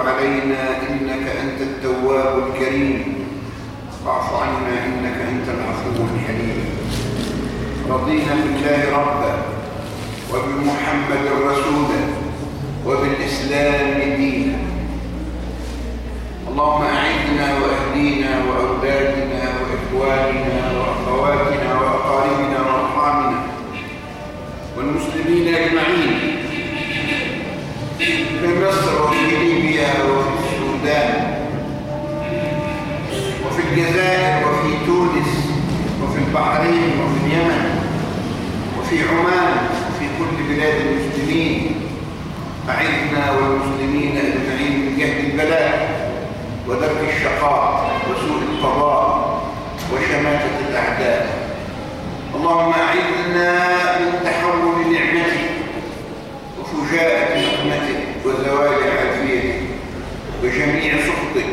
علينا إنك أنت التواب الكريم. واعف عنا إنك أنت العفو الحليم. رضينا بالله ربا وبمحمد رسولا وبالإسلام دينا. اللهم أعدنا وأهدينا وأولادنا وإخواننا وأخواتنا وأقاربنا وأرحامنا والمسلمين أجمعين. في مصر وفي ليبيا وفي السودان وفي الجزائر وفي تونس وفي البحرين وفي اليمن وفي عمان وفي كل بلاد المسلمين أعدنا والمسلمين أجمعين من جهد البلاء ودرك الشقاء وسوء القضاء وشماتة الأعداء اللهم أعذنا من تحول نعمتك وفجاءة نقمتك وزوال عافيتك وجميع سخطك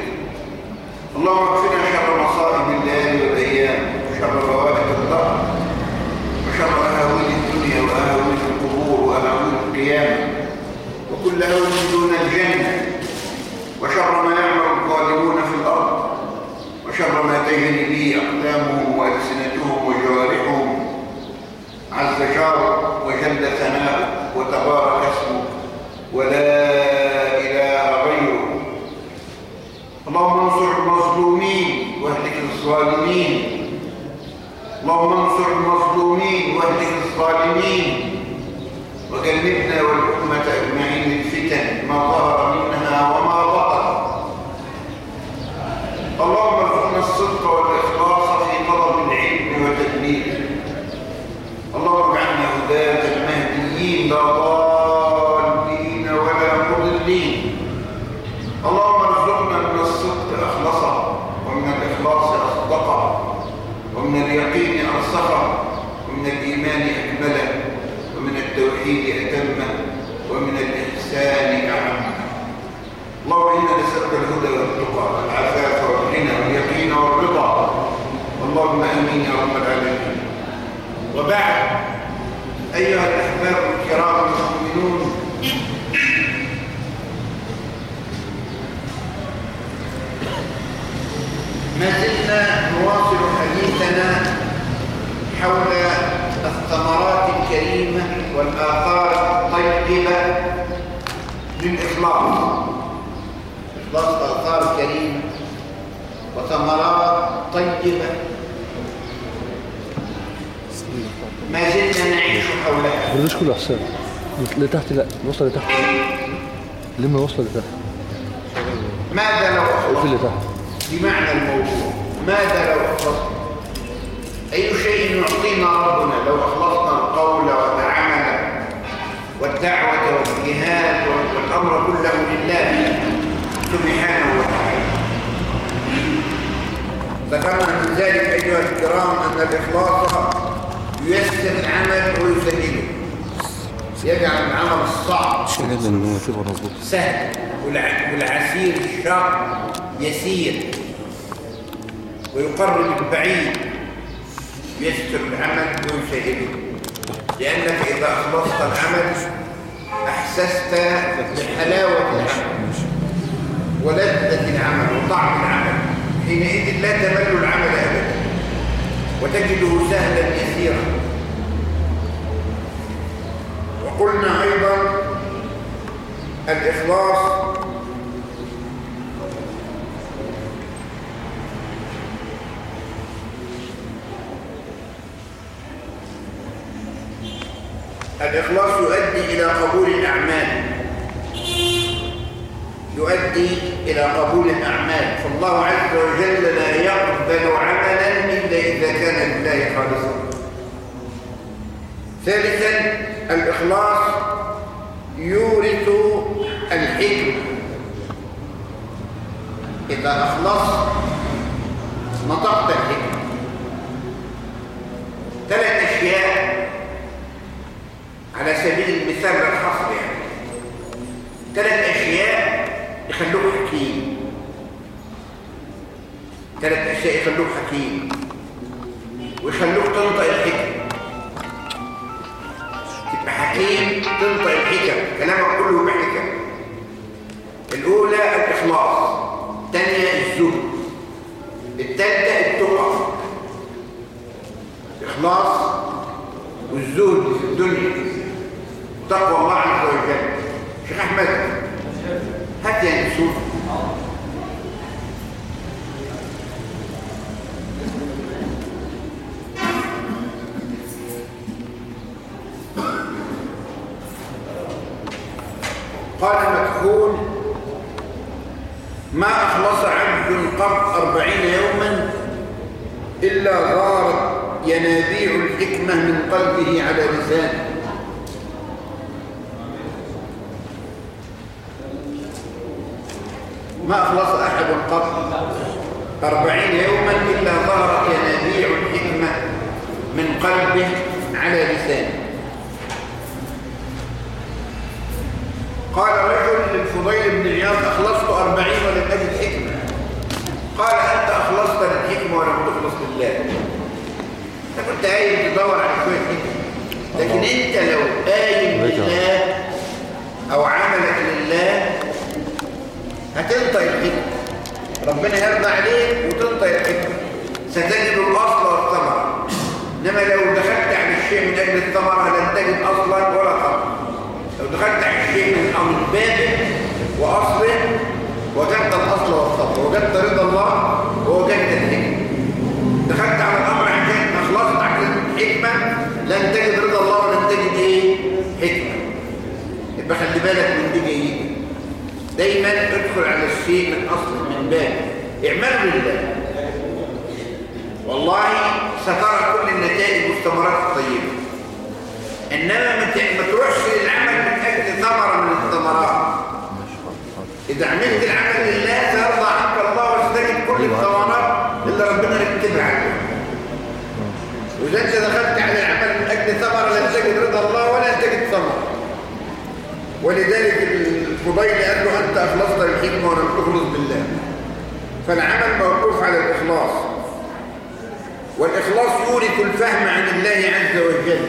اللهم اكفنا شر مصائب الليالي والأيام وشر فوائد الدهر وشر أهاويل الدنيا وأهاويل القبور وأهاويل القيامة وكل هول دون الجنة وشر ما يعمل الظالمون في الأرض وشر ما تجري به أقدامهم وألسنتهم وجوارحهم. عز جار وجل ثناؤه وتبارك ولا إله غيره. اللهم انصر المظلومين واهلك الظالمين. اللهم انصر المظلومين واهلك الظالمين. وجنبنا والأمة أجمعين الفتن ما ظهر منها وما بطن. اللهم ارزقنا الصدق والإخلاص في طلب العلم وتدبيره اللهم اجعلنا هداة المهديين لا ضالين ولا مضلين اللهم ارزقنا من الصدق أخلصا ومن الإخلاص أصدقا ومن اليقين أرسخا ومن الإيمان أكملا ومن التوحيد أتمه ومن الإحسان أعمه اللهم إنا نسألك الهدى والتقى والعفاف والغنى واليقين والرضا. اللهم آمين يا رب العالمين وبعد أيها الأحباب الكرام المؤمنون ما زلنا نواصل حديثنا حول الثمرات الكريمة والآثار الطيبة للإخلاص إخلاص آثار كريمة وثمرات طيبة. ما زلنا نعيش حولها بلاش كله حساب؟ لتحت لا وصل لتحت. لما وصل لتحت؟ ماذا لو اقفل أخلص لتحت بمعنى الموضوع ماذا لو أخلصنا أي شيء يعطينا ربنا لو أخلصنا القول والعمل والدعوة والجهاد والأمر كله لله سبحانه وتعالى. ذكرنا من ذلك أيها الكرام أن الإخلاص ييسر العمل ويسهله يجعل العمل الصعب سهل والع- والعسير الشاق يسير. ويقرب البعيد يستر العمل ويسهله. لأنك إذا أخلصت العمل أحسست بحلاوة العمل. ولذة العمل وطعم العمل. حينئذ لا تمل العمل أبدا. وتجده سهلا يسيرا. وقلنا أيضا الإخلاص الإخلاص يؤدي إلى قبول الأعمال. يؤدي إلى قبول الأعمال. فالله عز وجل لا يقبل عملا إلا إذا كان لله خالصا. ثالثا الإخلاص يورث الحكمة. إذا أخلصت نطقت الحكمة. ثلاث أشياء على سبيل المثال الحصر يعني. ثلاث أشياء يخلوك حكيم. ثلاث أشياء يخلوك حكيم. ويخلوك تنطق الحكم. تبقى حكيم تنطق الحكم. كلامك كله بحكم. الأولى الإخلاص. الثانية الزهد. الثالثة التقى الإخلاص والزهد في الدنيا. تقوى الله عز وجل. شيخ أحمد هات يا نسوه قال مكحول ما أخلص عبد قط أربعين يوما إلا غارت ينابيع الحكمة من قلبه على لسانه. ما أخلص أحد قط. أربعين يوما إلا ظهرت ينابيع الحكمة من قلبه على لسانه. قال رجل للفضيل بن عياض أخلصت أربعين ولم أجد حكمة قال أنت أخلصت للحكمة ولم تخلص لله. أنت كنت قايم تدور على شوية حكمة. لكن أنت لو قايم لله أو عملك لله هتنطق الحكمة. ربنا يرضى عليك وتنطق الحكمة. ستجد الأصل والثمرة. إنما لو دخلت على الشيء من أجل الثمرة لن تجد أصلا ولا ثمرة. لو دخلت على الشيء من أمر بابه وأصله وجدت الأصل والثمرة. وجدت رضا الله ووجدت الحكمة. دخلت على الأمر عشان أخلصت عشان الحكمة لن تجد رضا الله ولن تجد إيه؟ حكمة. يبقى خلي بالك من دي جيدة. دايما ادخل على الشيء من أصل من باب. اعملوا لله. والله سترى كل النتائج والثمرات الطيبة إنما ما تروحش للعمل من أجل ثمرة من الثمرات. إذا عملت العمل لله سيرضى عنك الله وستجد كل الثمرات اللي ربنا رتبها عليك. وإذا أنت دخلت على العمل من أجل ثمرة لن تجد رضا الله ولا تجد ثمرة. ولذلك الفضيل قال له أنت أخلصت للحكمة ولم تخلص بالله. فالعمل موقوف على الإخلاص. والإخلاص يورث الفهم عن الله عز وجل.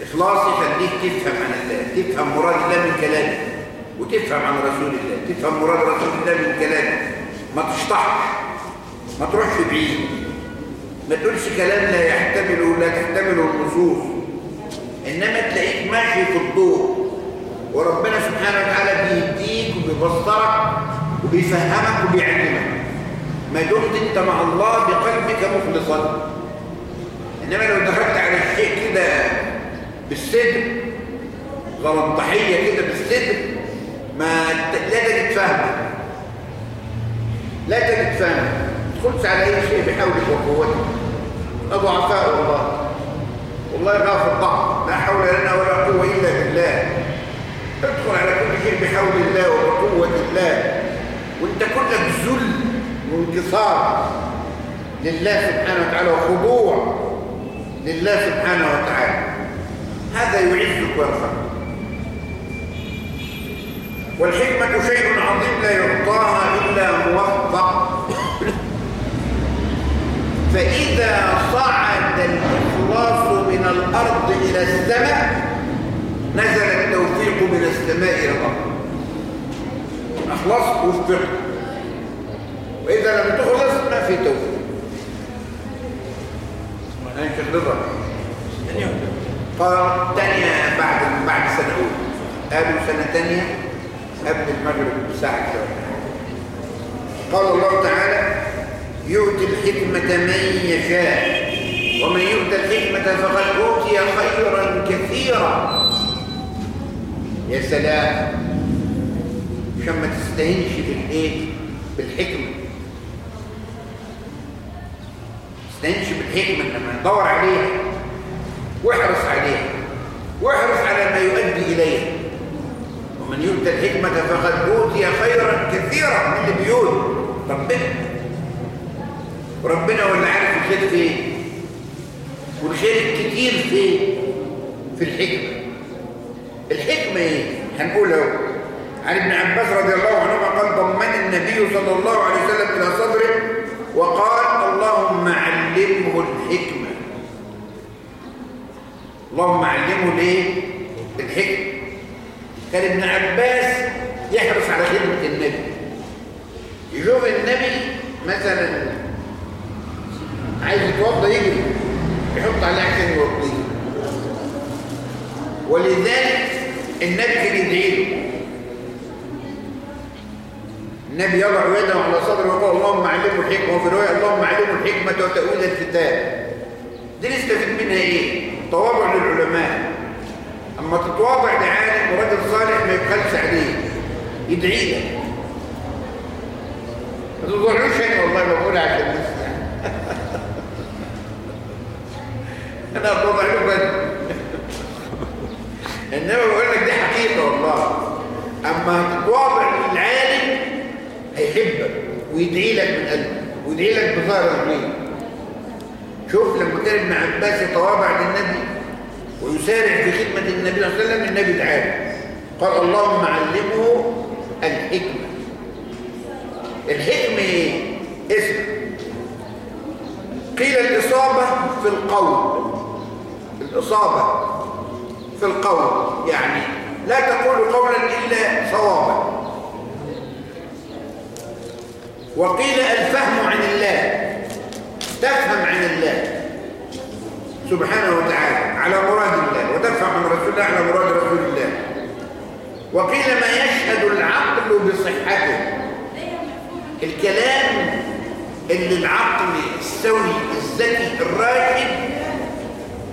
الإخلاص يخليك تفهم عن الله تفهم مراد الله من كلامه وتفهم عن رسول الله تفهم مراد رسول الله من كلامه ما تشطحش ما تروحش بعيد. ما تقولش كلام لا يحتمله لا تحتمله النصوص. إنما تلاقيك ماشي في الضوء وربنا سبحانه وتعالى بيهديك وبيبصرك وبيفهمك وبيعلمك. ما دمت انت مع الله بقلبك مخلصا. إنما لو دخلت على الشيء كده بالصدق غلطحيه كده بالصدق ما لا تجد فهمك لا تجد فهمك تدخلش على أي شيء بحولك وقوتك ضعفاء والله. والله غافر ضعف لا حول لنا ولا قوة إلا بالله. ادخل على كل شيء بحول الله وبقوة الله. وانت كلك ذل وانكسار. لله سبحانه وتعالى وخضوع. لله سبحانه وتعالى. هذا يعزك ويرفعك والحكمة شيء عظيم لا يعطاها إلا موفق. فإذا صعد الإخلاص من الأرض إلى السماء نزل التوفيق من السماء إلى الأرض. أخلصت وفقت وإذا لم تخلص ما في توفيق شيخ رضا قال تانية بعد بعد سنة أولى. قالوا سنة تانية قبل المغرب بساعة قال الله تعالى يؤتي الحكمة من يشاء ومن يؤتى الحكمة فقد أوتي خيرا كثيرا. يا سلام. عشان ما تستهينش بالإيه؟ بالحكمة. تستهينش بالحكمة لما ندور عليها. واحرص عليها. واحرص على ما يؤدي إليها. ومن يؤتى الحكمة فقد أوتي خيرا كثيرا من اللي بيقول. ربنا. وربنا اللي عارف الخير فين. والخير الكتير فين؟ في إيه اهو عن ابن عباس رضي الله عنهما قال ضمن النبي صلى الله عليه وسلم إلى صدره وقال اللهم علمه الحكمة. اللهم علمه ليه؟ الحكمة. كان ابن عباس يحرص على خدمة النبي. يشوف النبي مثلا عايز يتوضى يجري يحط عليه عشان يوضيه. ولذلك النبي كان يدعي له النبي يضع يده على صدره ويقول اللهم علمه الحكمة. وفي رواية اللهم علمه الحكمة وتاويل الكتاب. دي نستفيد منها إيه؟ تواضع للعلماء. أما تتواضع لعالم ورجل صالح ما يبخلش عليه. يدعي لك ما تضرعوش شيء والله بقول عشان الناس أنا اتوضع له بدري انما حقيقه والله. أما تتواضع للعالم هيحبك ويدعي لك من قلبه ويدعي لك بظهر الغيب شوف لما كان ابن عباس يتواضع للنبي ويسارع في خدمة النبي صلى الله عليه وسلم النبي دعاه قال اللهم علمه الحكمة. الحكمة إيه؟ اسم. قيل الإصابة في القول. الإصابة في القول يعني لا تقول قولا إلا صوابا. وقيل الفهم عن الله. تفهم عن الله. سبحانه وتعالى على مراد الله وتفهم عن رسول الله على مراد رسول الله. وقيل ما يشهد العقل بصحته. الكلام اللي العقل السوي الذكي الراكب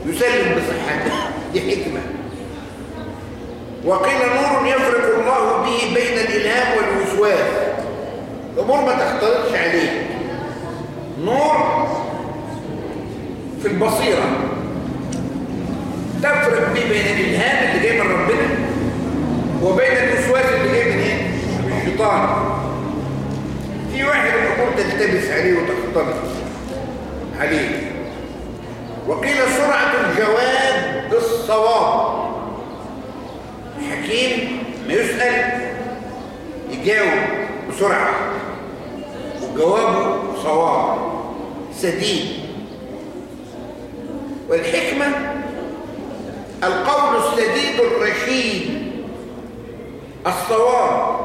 يسلم بصحته. دي حكمة. وقيل نور يفرق الله به بين الإلهام والوسواس. الأمور ما تختلطش عليه نور في البصيرة. تفرق به بين الإلهام اللي جاي من ربنا وبين الوسواس اللي جاي من إيه؟ الشيطان. في واحد الأمور تلتبس عليه وتختلط عليه. وقيل سرعة الجواب بالصواب. حكيم ما يسأل يجاوب بسرعة. وجوابه صواب سديد. والحكمة القول السديد الرشيد الصواب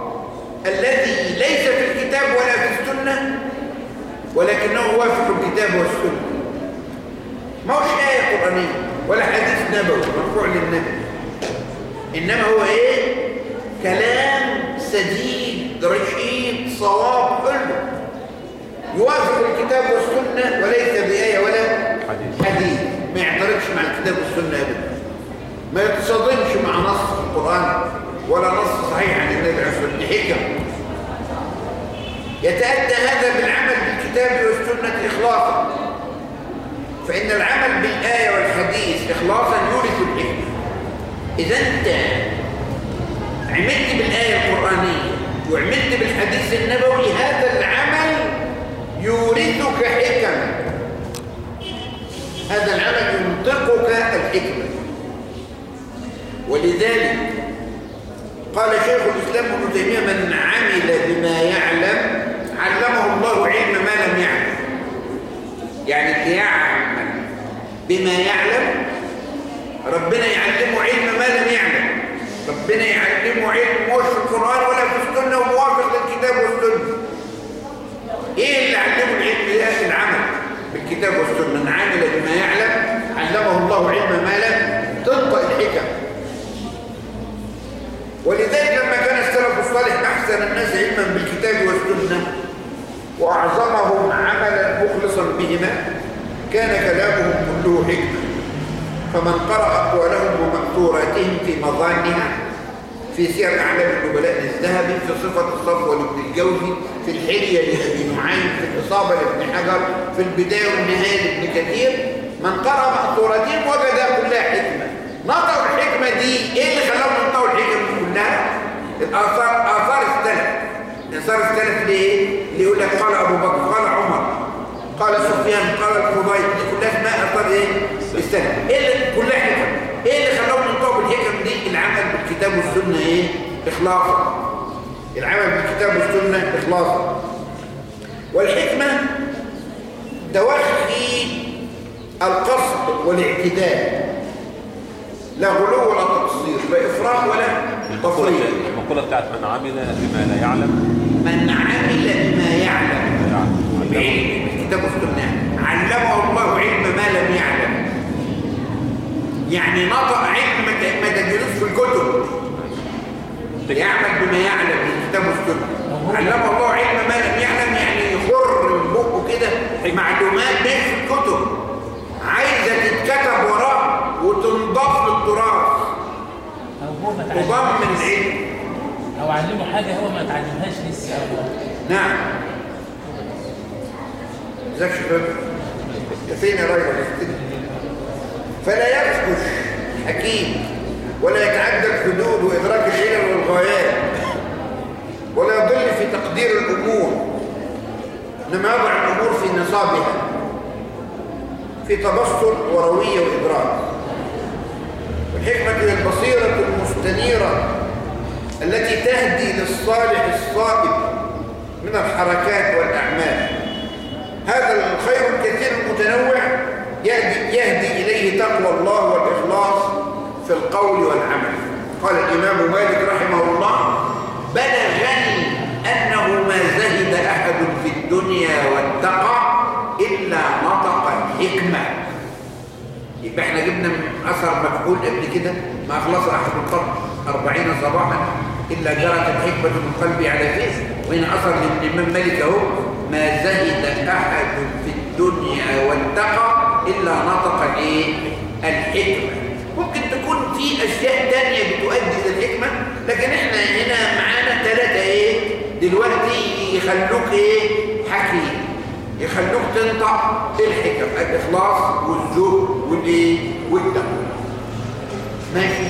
الذي ليس في الكتاب ولا في السنة ولكنه وافق الكتاب والسنة. ما هوش آية قرآنية ولا حديث نبوي؟ مرفوع للنبي. إنما هو إيه؟ كلام سديد رشيد صواب حلو يوافق الكتاب والسنة وليس بآية ولا حديث. حديث. ما يعترضش مع الكتاب والسنة أبدا. ما يتصادمش مع نص القرآن ولا نص صحيح عن النبي عليه الصلاة والسلام. حكم يتأتى هذا بالعمل بالكتاب والسنة إخلاصا. فإن العمل بالآية والحديث إخلاصا يورث الحكمة إذا أنت عملت بالآية القرآنية وعملت بالحديث النبوي هذا العمل يورثك حكم. هذا العمل ينطقك الحكمة. ولذلك قال شيخ الإسلام ابن تيمية من عمل بما يعلم علمه الله علم ما لم يعلم. يعني يعمل بما يعلم ربنا يعلمه علم ما لم يعلم ربنا يعلمه علم مش في القرآن ولا في السنة وموافق للكتاب والسنة. إيه اللي علمه العلم ده؟ العمل بالكتاب والسنة. من عمل بما يعلم علمه الله علم ما لم تنطق الحكم. ولذلك لما كان السلف الصالح أحسن الناس علما بالكتاب والسنة وأعظمهم عملا مخلصا بهما كان كلامهم كله حكمة. فمن قرأ أقوالهم ومأثوراتهم في مظانها في سير أعلام النبلاء الذهبي في صفة الصفوة لابن الجوزي في الحلية لأبي نعيم في الإصابة لابن حجر في البداية والنهاية لابن كثير من قرأ مأثوراتهم وجد كلها حكمة نطقوا الحكمة دي إيه اللي خلاهم ينطقوا الحكمة دي كلها؟ الآثار آثار السلف آثار السلف ليه؟ اللي يقول لك قال أبو بكر قال عمر قال سفيان قال الفضيل دي كلها اسمها آثار إيه؟ السلف إيه اللي كلها حكم؟ إيه اللي خلاهم ينطقوا بالحكم دي؟ العمل بالكتاب والسنة إيه؟ إخلاصا العمل بالكتاب والسنة إخلاصا والحكمة توخي القصد والاعتدال لا غلو ولا تقصير لا إفراط ولا تفريط المقولة بتاعت من عمل بما لا يعلم من عمل بما يعلم بعلم الكتاب والسنة علمه الله علم ما لم يعلم يعني نطق علم ما- تجدوش في الكتب يعمل بما يعلم من الكتاب والسنة علمه الله علم ما لم يعلم يعني يخر من بقه كده معلومات مش في الكتب عايزة تتكتب وراه وتنضاف للتراث تضم تعلمهاش. العلم أو علمه حاجة هو ما تعلمهاش لسه. نعم. ذاك شباب فين يا راجل فلا يفكش حكيم ولا يتعدى الحدود وإدراك العلل والغايات ولا يضل في تقدير الأمور. إنما يضع الأمور في نصابها في تبسط وروية وإدراك. والحكمة هي البصيرة المستنيرة التي تهدي للصالح الصائب من الحركات والأعمال. هذا الخير الكثير المتنوع يهدي, يهدي إليه تقوى الله والإخلاص في القول والعمل. قال الإمام مالك رحمه الله بلغني أنه ما زهد أحد في الدنيا واتقى إلا نطق الحكمة. يبقى إحنا جبنا من أثر مفعول قبل كده ما أخلص أحد القرن أربعين صباحا إلا جرت الحكمة من قلبي على فيس وهنا أثر للإمام مالك أهو. ما زهد أحد في الدنيا واتقى إلا نطق الإيه؟ الحكمة. ممكن تكون في أشياء تانية بتؤدي إلى الحكمة لكن إحنا هنا معانا ثلاثة إيه؟ دلوقتي يخلوك إيه؟ حكيم. يخلوك تنطق الحكم الإخلاص والزهد والإيه؟ والتقوى. ماشي؟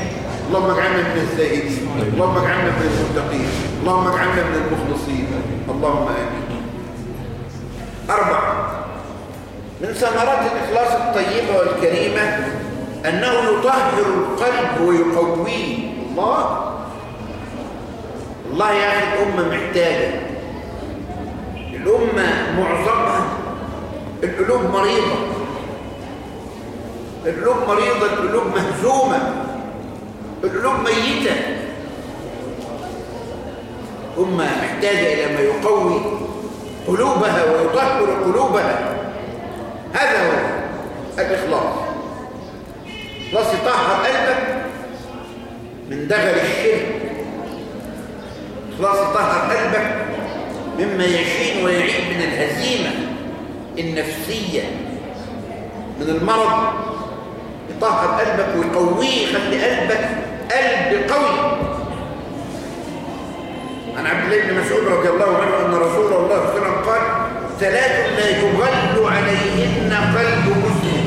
اللهم اجعلنا من الزاهدين اللهم اجعلنا من المتقين اللهم اجعلنا من المخلصين. اللهم آمين. أربعة من ثمرات الإخلاص الطيبة والكريمة أنه يطهر القلب ويقويه. الله. الله يا أخي الأمة محتاجة. الأمة معظمها. القلوب مريضة. القلوب مريضة القلوب مهزومة. القلوب ميتة. أمة محتاجة إلى ما يقوي قلوبها ويطهر قلوبها. هذا هو الإخلاص. إخلاص يطهر قلبك من دغل الشرك. إخلاص يطهر قلبك مما يشين ويعيب من الهزيمة النفسية من المرض. يطهر قلبك ويقويه يخلي قلبك قلب قوي. عن عبد الله بن مسعود رضي الله عنه أن رسول الله صلى الله عليه وسلم قال ثلاث لا يغل عليهن قلب مسلم.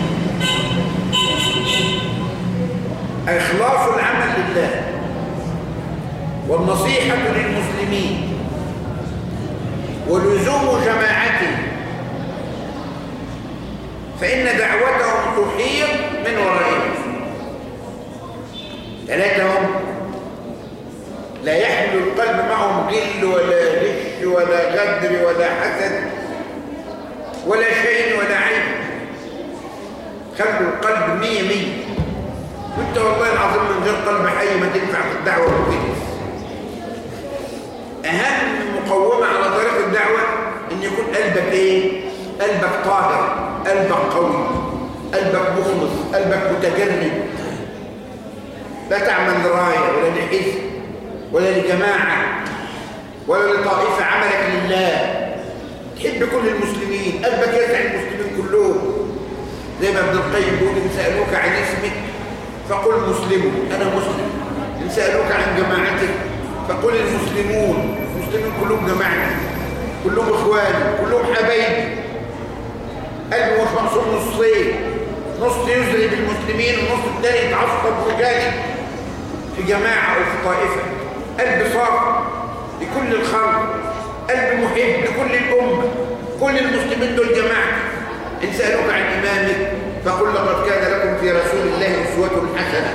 إخلاص العمل لله والنصيحة للمسلمين ولزوم جماعته. فإن دعوتهم تحيط من ورائهم ثلاثة هم لا يحمل القلب معهم غل ولا غش ولا غدر ولا حسد. ولا شيء ولا عيب. خلوا القلب مية مية. وانت والله العظيم من غير قلب حي ما تنفع في الدعوة والكنس أهم مقومة على طريق الدعوة إن يكون قلبك إيه؟ قلبك طاهر قلبك قوي قلبك مخلص قلبك متجرد لا تعمل لراية ولا لحزب ولا لجماعة ولا لطائفة عملك لله. تحب كل المسلمين قلبك يسع المسلمين كلهم. زي ما ابن القيم بيقول إن سألوك عن اسمك فقل مسلم. أنا مسلم. إن سألوك عن جماعتك فقل المسلمون. المسلمين كلهم جماعتي. كلهم إخواني. كلهم حبايبي. قلبي مش مقصود نصين. نص يزري بالمسلمين والنص الثاني يتعصب وجاني في جماعة أو في طائفة. قلب صافي لكل الخلق. قلب محب لكل الأمة كل المسلمين دول جماعة. إن سألوك عن إمامك فقل لقد كان لكم في رسول الله أسوة حسنة.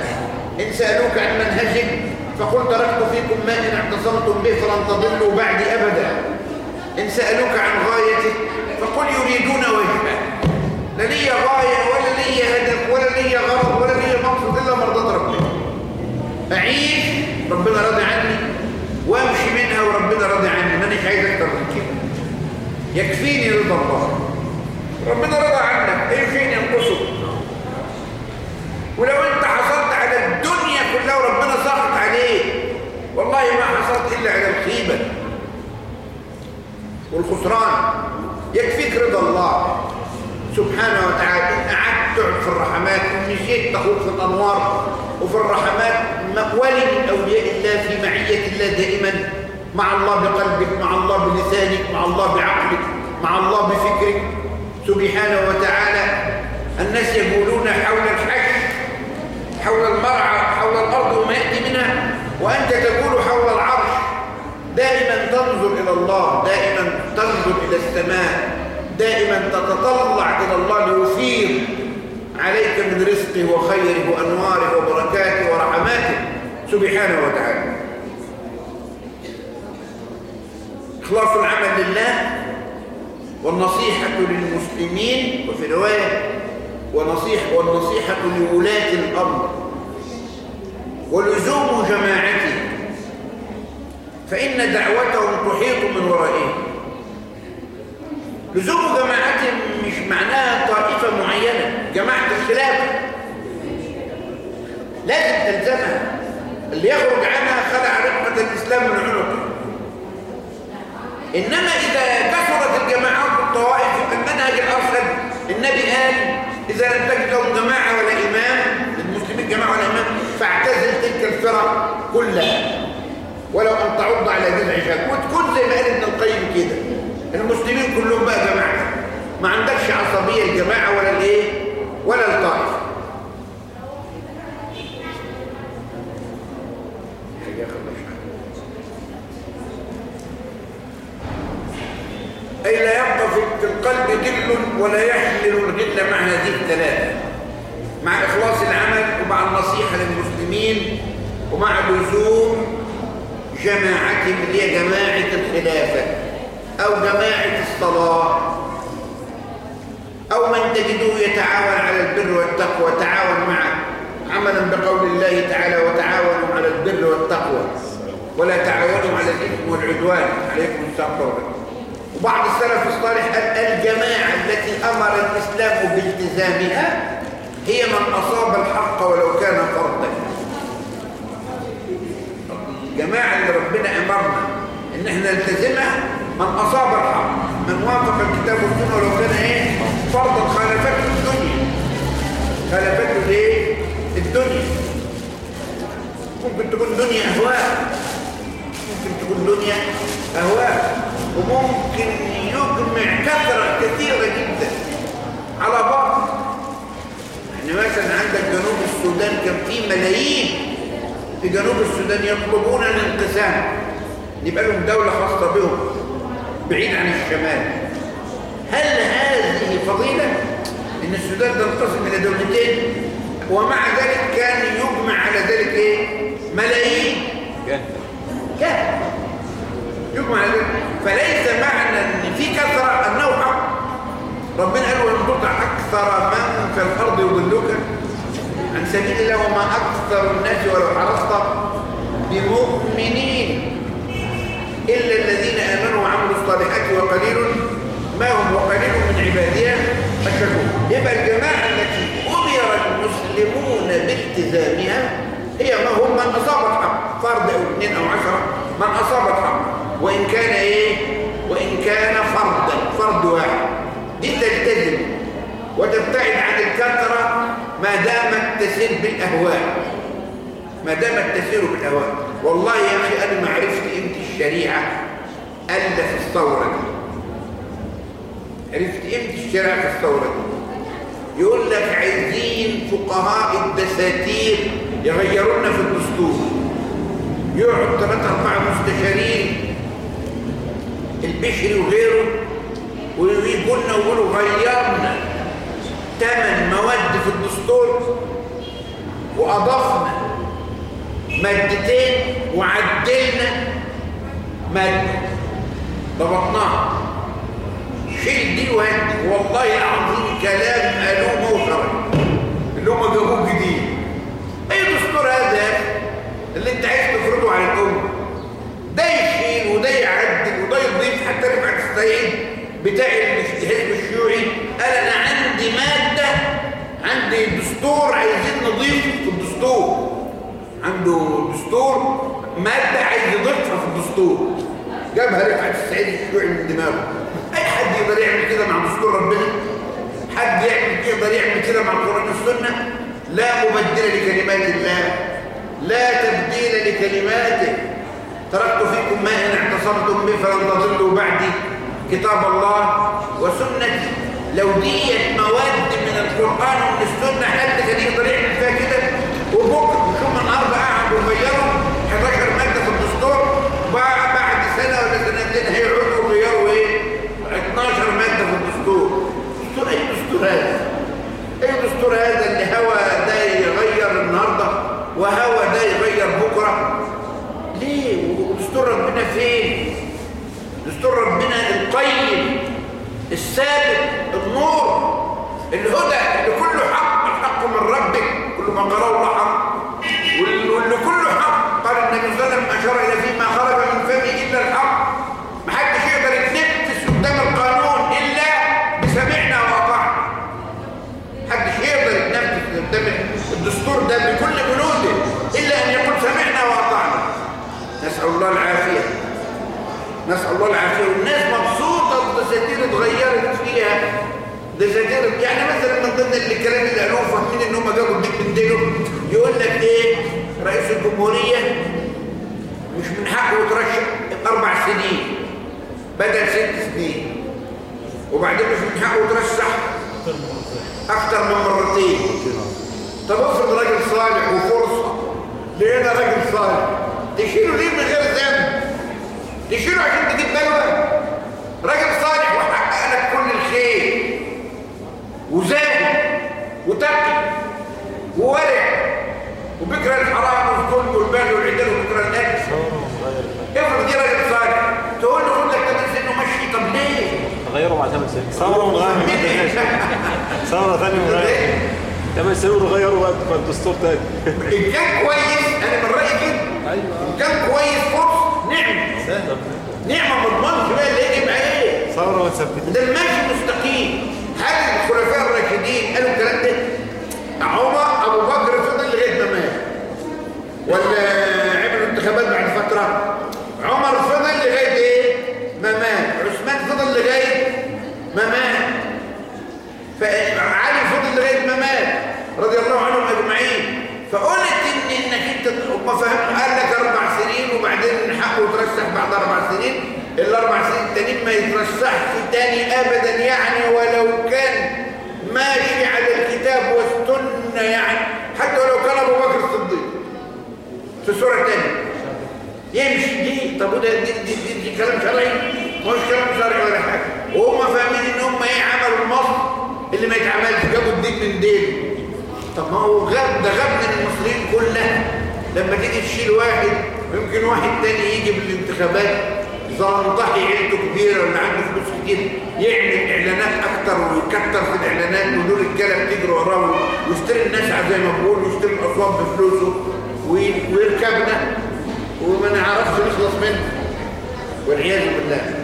إن سألوك عن منهجك فقل تركت فيكم ما إن اعتصمتم به فلن تضلوا بعدي أبدا. إن سألوك عن غايتك فقل يريدون وجهه لا لي غاية ولا لي هدف ولا لي غرض ولا لي مقصد إلا مرضات ربنا أعيش ربنا راضي عني وامشي منها وربنا راضي عني. مانيش عايز أكتر من كده. يكفيني رضا الله. ربنا رضى عنك. إيه فين ينقصك ولو أنت حصلت على الدنيا كلها وربنا ساخط عليك والله ما حصلت إلا على الخيبه والخسران. يكفيك رضا الله. سبحانه وتعالى إن قعدت في الرحمات ومشيت تخوض في الأنوار وفي الرحمات م- ولي من أولياء الله في معية الله دائما. مع الله بقلبك مع الله بلسانك مع الله بعقلك مع الله بفكرك. سبحانه وتعالى الناس يقولون حول الحج حول المرعى حول الأرض وما يأتي منها. وأنت تقول حول العرش دائما تنظر إلى الله دائما تنظر إلى السماء دائما تتطلع إلى الله ليثير. عليك من رزقه وخيره وأنواره وبركاته ورحماته سبحانه وتعالى. إخلاص العمل لله والنصيحة للمسلمين وفي رواية ونصيحة والنصيحة لولاة الأمر ولزوم جماعته فإن دعوتهم تحيط من ورائهم. لزوم جماعتهم مش معناها طائفة معينة. جماعة الخلافة لازم تلزمها اللي يخرج عنها خلع رقبة الإسلام من عنقه. إنما إذا كثرت الجماعات والطوائف المنهج الأرشد النبي قال إذا لم تجد لهم جماعة ولا إمام المسلمين جماعة ولا إمام فاعتزل تلك الفرق كلها. ولو أن تعض على جذع شك وتكون زي ما قال ابن القيم كده. المسلمين كلهم بقى جماعة. ما عندكش عصبية الجماعة ولا الإيه؟ ولا الطائفة. أي لا يبقى في القلب غل ولا يحمل الغل مع هذه الثلاثة مع إخلاص العمل ومع النصيحة للمسلمين ومع لزوم جماعتهم اللي هي جماعة الخلافة. أو جماعة الصلاة. أو من تجده يتعاون على البر والتقوى تعاون معه. عملا بقول الله تعالى وتعاونوا على البر والتقوى. ولا تعاونوا على الإثم والعدوان. عليكم السلام وبعض السلف الصالح قال الجماعة التي أمر الإسلام بالتزامها هي من أصاب الحق ولو كان فردا الجماعة اللي ربنا أمرنا إن إحنا نلتزمها من أصاب الحق من وافق الكتاب والسنة ولو كان إيه؟ فرضا خالفته الدنيا. خالفته ليه الدنيا. ممكن تكون دنيا أهواء. ممكن تكون دنيا أهواء. وممكن يجمع كثرة كثيرة جدا. على بعض. يعني مثلا عندك جنوب السودان كان فيه ملايين. في جنوب السودان يطلبون الانقسام. يبقى لهم دولة خاصة بهم. بعيد عن الشمال. هل هذه فضيلة؟ إن السودان تنقسم إلى دولتين ومع ذلك كان يجمع على ذلك إيه؟ ملايين. كهف. يجمع على ذلك. فليس معنى إن في كثرة أنه حق. ربنا قال وان تطع أكثر من في الأرض يضلوك عن سبيل الله وما أكثر الناس ولو حرصت بمؤمنين. إلا الذين آمنوا وعملوا الصالحات وقليل ما هم وقليل من عبادها الشكور يبقى الجماعة التي أمر المسلمون بالتزامها هي ما هم؟ من اصاب الحق فرد أو اثنين أو عشرة. من اصاب الحق وإن كان إيه؟ وإن كان فردا. فرد واحد. دي تلتزم وتبتعد عن الكثرة ما دامت تسير بالأهواء. ما دامت تسير بالأهواء. والله يا أخي أنا ما عرفت قيمه الشريعة الا في الثورة دي. عرفت قيمه الشريعة في الثورة دي. يقول لك عايزين فقهاء الدساتير يغيرونا في الدستور. يقعد ثلاثة أربعة مستشارين البشري وغيره ويجوا لنا ويقولوا غيرنا ثمان مواد في الدستور وأضفنا. مادتين وعدلنا مادة. ضبطناها شيل دي وهدي والله العظيم كلام قالوه موشر اللي هم جابوه جديد. أي دستور هذا اللي أنت عايز تفرضه على الأمة ده يشيل وده يعدل وده يضيف حتى رفعت السيد بتاع الحزب الشيوعي. قال أنا عندي مادة عندي دستور عايزين نضيف في الدستور. عنده دستور مادة عايز يضيفها في الدستور. جابها رفعت السعيد الشيوعي من دماغه. أي حد يقدر يعمل كده مع دستور ربنا؟ حد يعمل يقدر يعمل كده مع القرآن والسنة؟ لا مبدل لكلمات الله. لا تبديل لكلماته. تركت فيكم ما إن اعتصمتم به فلن تضلوا بعدي. كتاب الله وسنتي. لو ديت مواد من القرآن ومن السنة حد كان يقدر يعمل فيها كده؟ وبكرة النهارده قاعد وغيروا 11 مادة في الدستور. بعد بعد سنة ولا سنتين هيقعدوا ويغيروا إيه؟ 12 مادة في الدستور. دستور إيه؟ دستور هذا. إيه دستور هذا اللي هوا ده يغير النهارده؟ وهوا ده يغير بكرة؟ ليه؟ ودستور ربنا فين؟ دستور ربنا القيم الثابت النور الهدى اللي كله حق الحق من ربك. كل ما قرأه حق. إلى فيما خرج من فمه إلا الحق. ما حدش يقدر يتنفس قدام القانون إلا بسمعنا وأطعنا. محدش يقدر يتنفس قدام الدستور ده بكل بنوده إلا أن يقول سمعنا وأطعنا. نسأل الله العافية. نسأل الله العافية. والناس مبسوطة الدساتير اتغيرت فيها. دساتير يعني مثلا من ضمن الكلام اللي قالوه فاهمين إن هم جابوا الدين من يقول لك إيه؟ رئيس الجمهورية مش من حقه يترشح أربع سنين بدل ست سنين. وبعدين مش من حقه يترشح أكتر من مرتين. طب افرض راجل صالح وفرصة. لقينا راجل صالح؟ تشيله ليه من غير ذنب؟ تشيله عشان تجيب بلوى. راجل صالح وحقق لك كل الخير. وزاهد وتقي وورع. وبكرة الحرام والظلم والبغي والعدل وبكرة الأكل. افرض دي راجل صالح تقول له خد لك ثمان سنين ومشي طب ليه؟ غيروا بعد ثمان سنين ثورة ثانية مغايرة ثمان سنين وغيروا بقى الدستور تاني. إن كان كويس أنا من رأيي كده. إن كان كويس فرصة نعمة. نعمة ما تضمنش بقى اللي يجي معاه ثورة وتثبت ده الماشي مستقيم هل الخلفاء الراشدين قالوا الكلام ده؟ عمر أبو بكر فضل لغاية ما مات. ولا عملوا انتخابات بعد فتره عمر فضل لغايه إيه ما مات عثمان فضل لغايه ما مات فعلي فضل لغاية ما مات رضي الله عنهم أجمعين. فقلت ان إنك أنت هم فهم قال لك أربع سنين وبعدين حقه يترشح بعد أربع سنين. الأربع سنين التانيين ما يترشحش تاني ابدا يعني ولو كان ماشي على الكتاب والسنة يعني. حتى ولو كان أبو بكر الصديق. في سورة تانية. يمشي. دي طب وده دي, دي, دي, دي كلام شرعي؟ مش كلام شرعي ولا حاجة. وهم فاهمين إن هم إيه عملوا المصر؟ اللي ما يتعملش جابوا الدين من دين. طب ما هو غاب ده غاب من المصريين كلها. لما تيجي تشيل واحد ويمكن واحد تاني يجي بالانتخابات زنطحي عيلته كبيرة ولا عنده فلوس كتير يعمل إعلانات أكتر ويكتر في الإعلانات ودول الرجاله بتجري وراه ويشتري الناس زي ما بقول ويشتري الأصوات بفلوسه وي- ويركبنا. وما نعرفش نخلص منه. والعياذ بالله.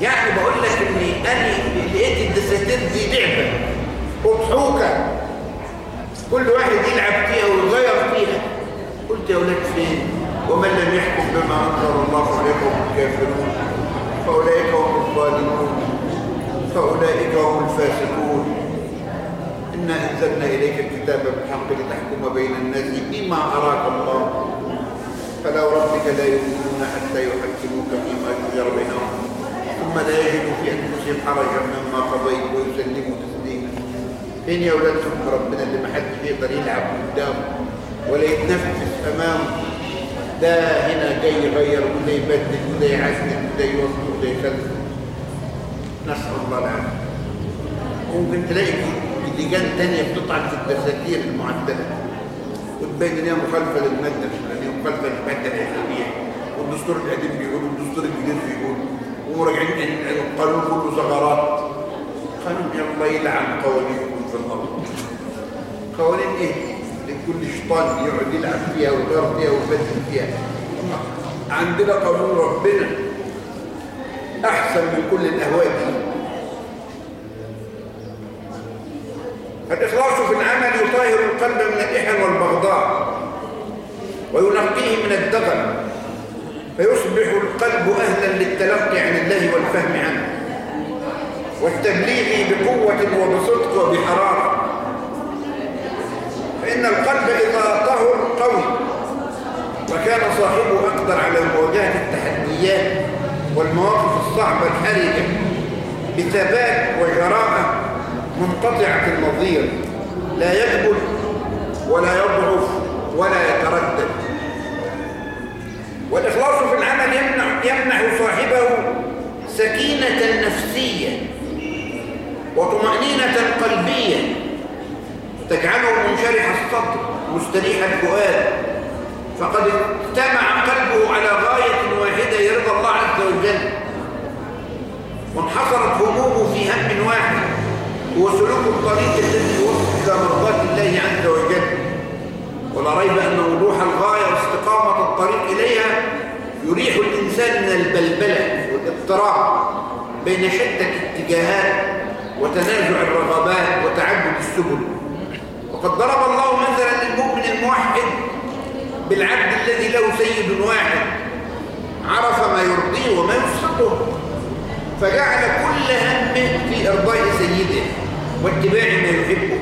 يعني بقول لك إن أنا لقيت الدساتير دي لعبة أضحوكة. كل واحد يلعب فيها ويغير فيها. قلت يا ولاد فين؟ ومن لم يحكم بما انزل الله فاولئك هم الكافرون. فأولئك هم الظالمون. فأولئك هم الفاسقون. إنا أنزلنا إليك الكتاب بالحق لتحكم بين الناس بما أراك الله. فلا ربك لا يؤمنون حتى يحكموك فيما شجر بينهم. ثم لا يجدوا في أنفسهم حرجا مما قضيت ويسلموا تسليما. فين يا أولاد حكم ربنا اللي ما حدش يقدر يلعب قدامه ولا يتنفس امامه ده هنا جاي يغير وده يبدل وده يعزل وده يوصل وده يخلف نسأل الله العافية. ممكن تلاقي لجان تانية بتطعن في الدساتير المعدلة. وتبين إن هي مخالفة للمادة الفلانيه مخالفة للمادة الإسلامية. والدستور القديم بيقول والدستور الجديد بيقول. ومراجعين ان القانون كله ثغرات. قانون الله يلعن قوانينكم في الأرض. قوانين إيه؟ اللي كل شيطان يقعد يلعب فيها ويغير فيها ويبدل فيها. عندنا قانون ربنا. أحسن من كل الأهواء دي. الإخلاص في العمل يطهر القلب من الإحن والبغضاء وينقيه من الدغل فيصبح القلب أهلا للتلقي عن الله والفهم عنه. والتبليغ بقوة وبصدق وبحرارة. فإن القلب إذا طهر قوي وكان صاحبه أقدر على مواجهة التحديات والمواقف الصعبة الحرجة بثبات وجراءة منقطعة النظير لا يكبر ولا يضعف ولا يتردد. والإخلاص في العمل يمنح, يمنح صاحبه سكينة نفسية وطمأنينة قلبية. تجعله منشرح الصدر مستريح الفؤاد. فقد اجتمع قلبه على غاية واحدة يرضى الله عز وجل. وانحصرت همومه في هم واحد. هو سلوك الطريق الذي يوصل إلى مرضات الله عز وجل. ولا ريب أن وضوح الغاية واستقامة الطريق إليها يريح الإنسان من البلبلة والاضطراب بين شتى الاتجاهات وتنازع الرغبات وتعدد السبل. وقد ضرب الله مثلا للمؤمن الموحد بالعبد الذي له سيد واحد عرف ما يرضيه وما يفسده فجعل كل همه في إرضاء سيده واتباع ما يحبه.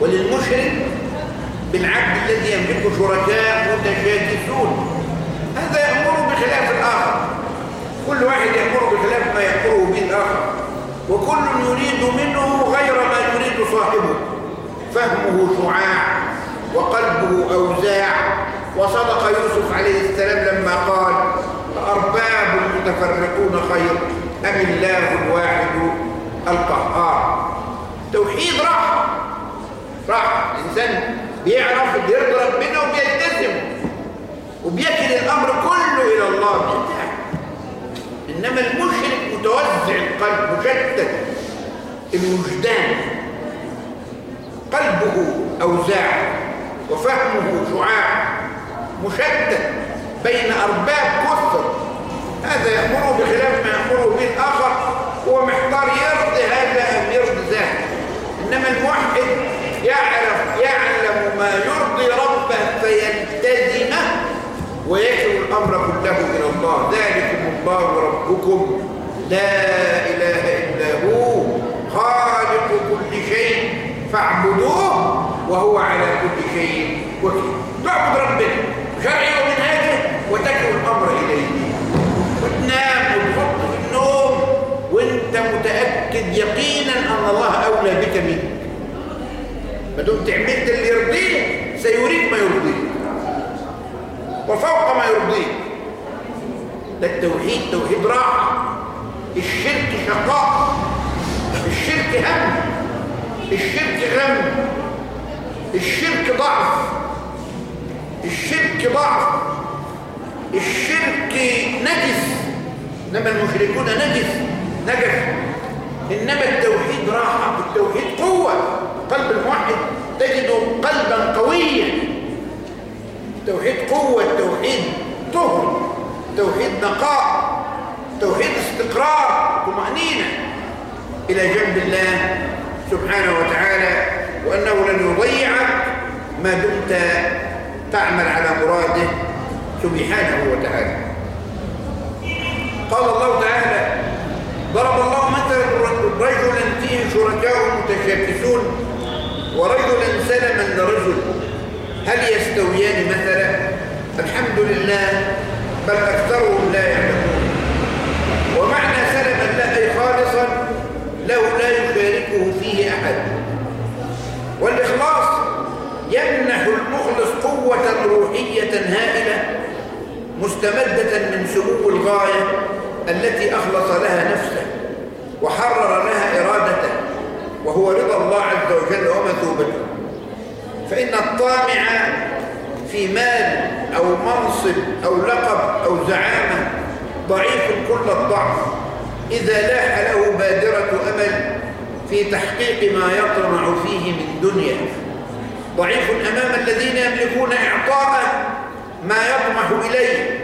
وللمشرك بالعبد الذي يملك شركاء متشاكسون هذا يأمر بخلاف الآخر. كل واحد يأمر بخلاف ما يأمره به الآخر. وكل يريد منه غير ما يريد صاحبه. فهمه شعاع وقلبه أوزاع. وصدق يوسف عليه السلام لما قال أرباب متفرقون خير أم الله الواحد القهار؟ توحيد راحة. راحة. الإنسان بيعرف يرضي ربنا وبيلتزم. وبيكل الأمر كله إلى الله بيرتاح إنما المشرك متوزع القلب مشتت. الوجدان قلبه أوزاع وفهمه شعاع مشتت بين أرباب كثر هذا يأمره بخلاف ما يأمره به الآخر هو محتار يرضي هذا أم يرضي ذاك إنما الموحد يعرف يعلم ما يرضي ربه فيلتزمه ويكل الأمر كله إلى الله. ذلكم الله ربكم لا إله إلا هو. خالق كل شيء. فاعبدوه وهو على كل شيء وكيل. تعبد ربنا شرعي ومنهاجه وتكل الأمر إليه. وتنام وتحط في النوم. وانت متأكد يقينا أن الله أولى بك منك ما دمت عملت اللي يرضيه سيريك ما يرضيه. وفوق ما يرضيه. ده التوحيد توحيد راحة. الشرك شقاء. الشرك هم. الشرك غم. الشرك ضعف. الشرك ضعف. الشرك نجس. إنما المشركون نجس. نجس. إنما التوحيد راحة. التوحيد قوة. قلب الموحد تجده قلبا قويا. توحيد قوة توحيد طهر توحيد نقاء توحيد استقرار طمأنينة. إلى جنب الله سبحانه وتعالى وأنه لن يضيعك ما دمت تعمل على مراده سبحانه وتعالى. قال الله تعالى ضرب الله مثلا رجلا فيه شركاء متشاكسون ورجلا سلما لرجل هل يستويان مثلا؟ الحمد لله بل أكثرهم لا يعلمون. ومعنى سلما لا أي خالصا له لا يشاركه فيه أحد. والإخلاص يمنح المخلص قوة روحية هائلة مستمدة من سمو الغاية التي أخلص لها نفسه وحرر لها إرادته. وهو رضا الله عز وجل ومثوبته فإن الطامع في مال أو منصب أو لقب أو زعامة ضعيف كل الضعف. إذا لاح له بادرة أمل في تحقيق ما يطمع فيه من دنيا. ضعيف أمام الذين يملكون إعطاء ما يطمح إليه.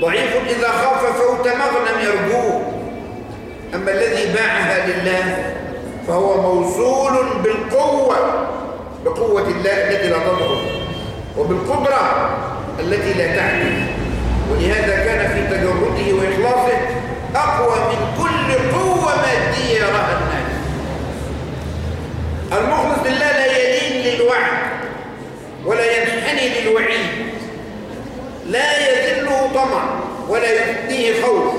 ضعيف إذا خاف فوت مغنم يرجوه. أما الذي باعها لله فهو موصول بالقوة بقوة الله التي لا تضعف وبالقدرة التي لا تعجز ولهذا كان في تجرده وإخلاصه أقوى من كل قوة مادية يراها الناس. المخلص لله لا يلين للوعد ولا ينحني للوعيد. لا يذله طمع ولا يفتيه خوف.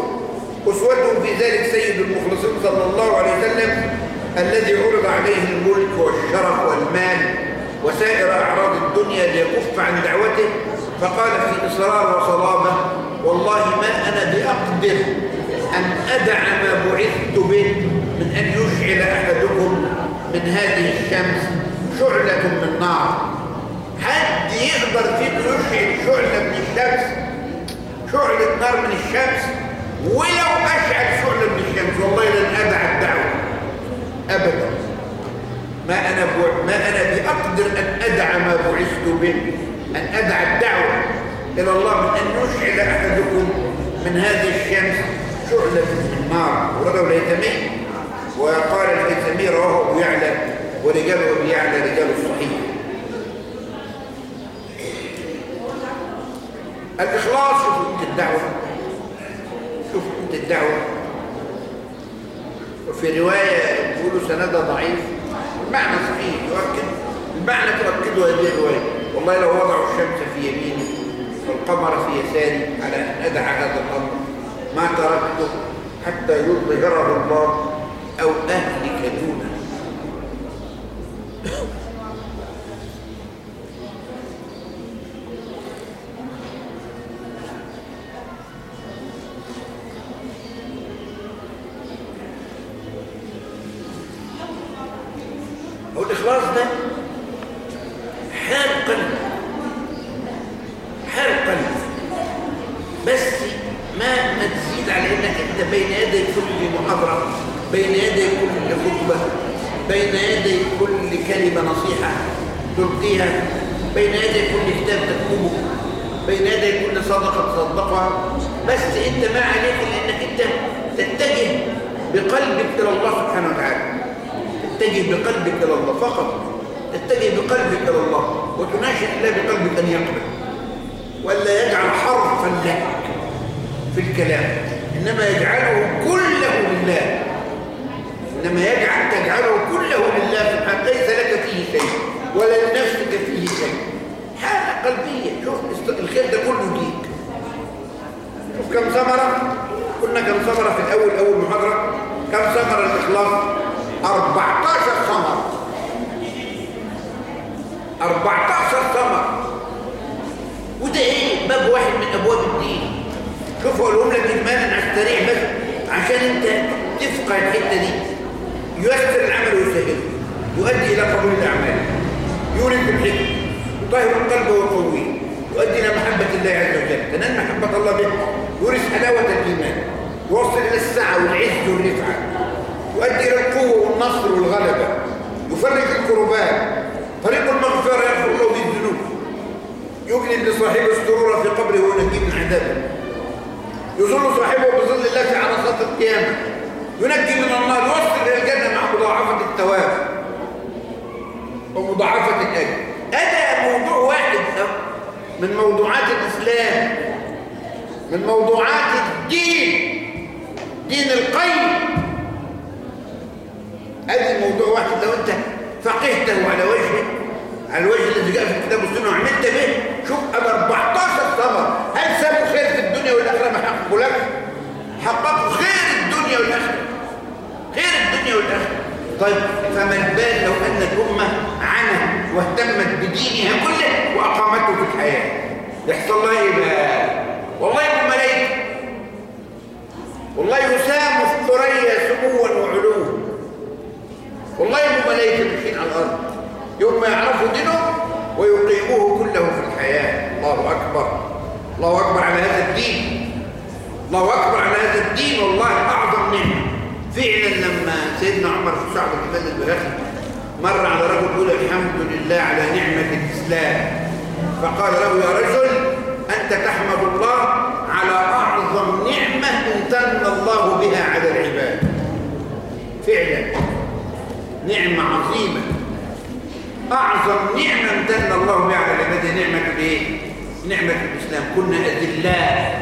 أسوته في ذلك سيد المخلصين صلى الله عليه وسلم الذي عرض عليه الملك والشرف والمال وسائر أعراض الدنيا ليكف عن دعوته فقال في إصرار وصلابة والله ما أنا بأقدر أن أدع ما بعثت به من أن يشعل أحدكم من هذه الشمس شعلة من نار. حد يقدر فيك يشعل شعلة من الشمس شعلة نار من الشمس؟ ولو أشعل شعلة من الشمس والله لن أدع أبدا. ما أنا. ما أنا بأقدر أن أدع ما بعثت به أن أدع الدعوة إلى الله من أن يشعل أحدكم من هذه الشمس شعلة من نار ورده الهيثمي وقال الهيثمي رواه أبو يعلى ورجال أبو يعلى رجال الصحيح الإخلاص شوفوا أنت الدعوة. شوفوا أنت الدعوة. وفي رواية يقولوا سندها ضعيف المعنى صحيح يؤكد المعنى تؤكده هذه الرواية. والله لو وضعوا الشمس في يميني والقمر في يساري على أن أدع هذا الأمر ما تركته حتى يظهره الله أو أهلك دونه. الكربات طريق المغفرة يغفر الله به الذنوب. يجلب لصاحبه السرور في قبره وينجيه من عذابه. يظل صاحبه بظل الله في عرصات القيامة. ينجي من النار يوصل إلى الجنة مع مضاعفة الثواب ومضاعفة الأجر هذا موضوع واحد من موضوعات الإسلام. من موضوعات الدين. دين القيم. ادي موضوع واحد. لو أنت فقهته على وجهه على الوجه الذي جاء في الكتاب والسنة وعملت به. شوف ابا 14 ثمر هل سابوا خير في الدنيا والآخرة؟ ما حققوا لك. حققوا خير الدنيا والآخرة. خير الدنيا والآخرة. طيب فما البال لو أن الأمة عنت واهتمت بدينها كله وأقامته في الحياة. يحصل لها إيه بقى؟ والله ابن ملائكه والله يسام الثريا وعلوا والله ابن ملائكة ماشيين على الأرض. يوم ما يعرفوا دينه ويقيموه كله في الحياة. الله أكبر. الله أكبر على هذا الدين. الله أكبر على هذا الدين. والله أعظم نعمة. فعلا لما سيدنا عمر في صعب الإيمان البلاغي مر على رجل يقول الحمد لله على نعمة الإسلام. فقال له يا رجل أنت تحمد الله على أعظم نعمة امتن الله بها على العباد. فعلا. نعمة عظيمة. أعظم نعمة امتن الله بها على العباد هي نعمة الإيه؟ نعمة الإسلام. كنا أذلاء.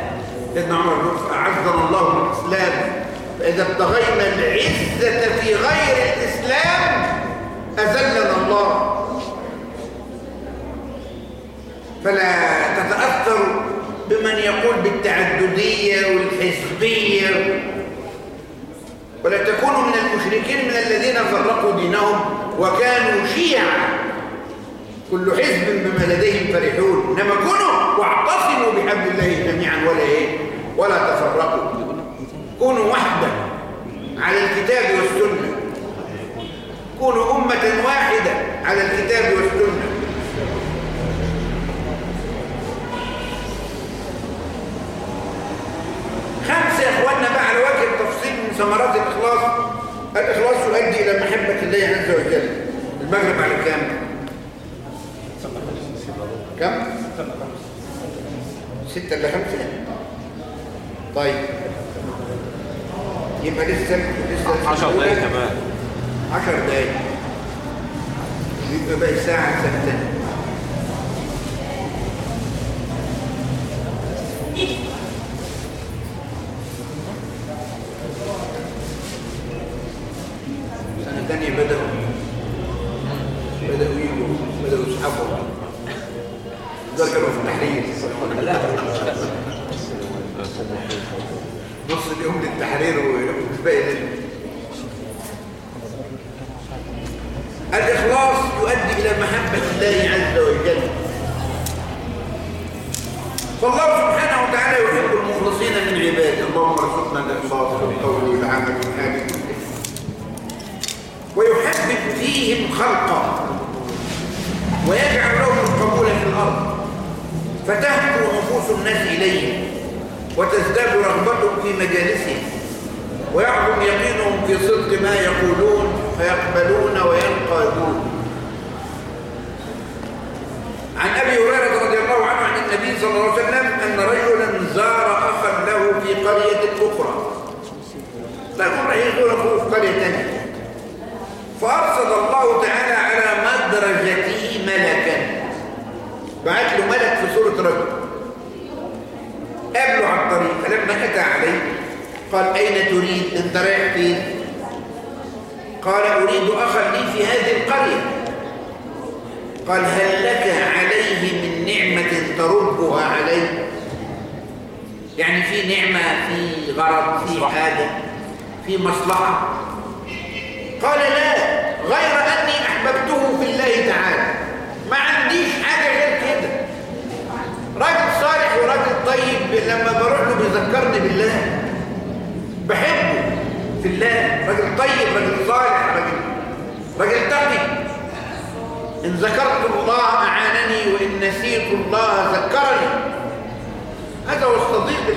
سيدنا عمر يقول أعزنا الله بالإسلام. فإذا ابتغينا العزة في غير الإسلام أذلنا الله. فلا تتأثر بمن يقول بالتعددية والحزبية. ولا تكونوا من المشركين من الذين فرقوا دينهم وكانوا شيعا. كل حزب بما لديهم فرحون. إنما كونوا واعتصموا بحبل الله جميعا ولا إيه؟ ولا تفرقوا. كونوا وحدة على الكتاب والسنة. كونوا أمة واحدة على الكتاب والسنة. خمسة يا إخواننا بقى على وجه ثمرات الإخلاص. الإخلاص يؤدي إلى محبة الله عز وجل. المغرب على كام؟ كم؟ ستة إلا خمسة. طيب. يبقى لسه لسه 10 دقايق كمان. عشر دقايق. يبقى باقي ساعة ستة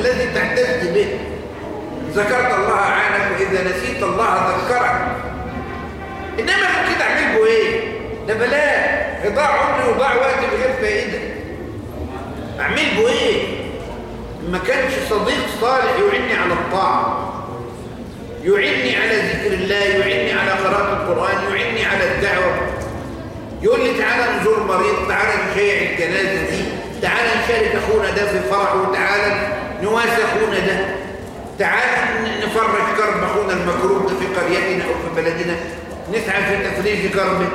الذي تعتز به. ذكرت الله أعانك وإذا نسيت الله ذكرك. إنما كده أعمل به إيه؟ ده بلاء. يضيع عمري ويضيع وقتي بغير فائدة أعمل به إيه؟ ما كانش صديق صالح يعني على الطاعة. يعني على ذكر الله يعني على قراءة القرآن يعني على الدعوة. يقول لي تعالى نزور مريض تعالى نشيع الجنازة دي. تعالى نشارك أخونا ده في فرحه تعالى نواسي أخونا ده. تعالى نفرج كرب أخونا المكروب ده في قريتنا أو في بلدنا. نسعى في تفريج كربه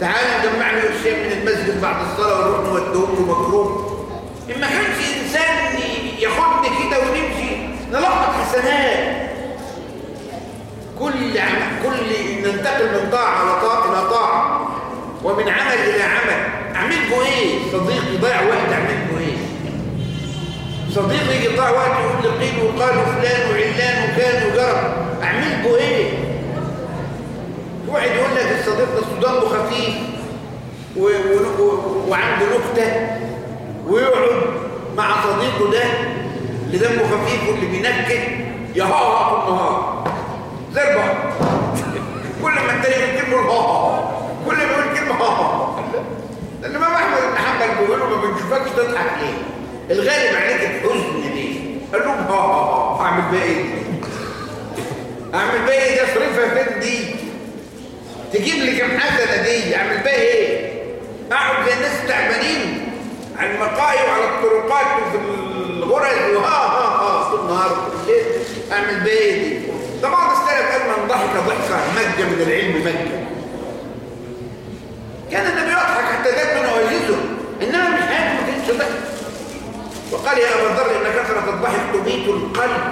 تعالى نجمع له الشيء من المسجد بعد الصلاة ونروح نودوه له مكروب إن ما كانش إنسان ياخدني كده ونمشي نلقط حسنات. كل عم... كل ننتقل من طاعة إلى طاعة ومن عمل إلى عمل. أعمل به إيه؟ صديق يضيع وقت أعمل به إيه؟ صديق يجي وقت يقول لي قيل وقال وفلان وعلان وكان وجرب. أعمل به إيه؟ واحد يقول لك الصديق ده صدامه خفيف. وعنده نكتة ويقعد مع صديقه ده اللي دمه خفيف واللي بينكت يهاها طول النهار. زي بعض كل ما التاني يكتب له الهاها لأن الامام احمد بن حنبل بيقول ما بنشوفكش تضحك ليه؟ الغالب عليك الحزن ليه قال لهم ها ها ها أعمل بقى إيه؟ أعمل بقى إيه ده؟ اصرفها فين دي. تجيب لي كام حسنه دي أعمل بقى إيه؟ أقعد زي الناس التعبانين على المقاهي وعلى الطرقات وفي الغرز وها ها ها طول النهار أعمل بقى إيه دي؟ طبعا السلف قال من ضحك ضحكه مجه من العلم مجه كان النبي يضحك حتى ذات من وجهه انما مش حياته ما كانتش ضحك وقال يا أبا ذر ان كثره الضحك تميت القلب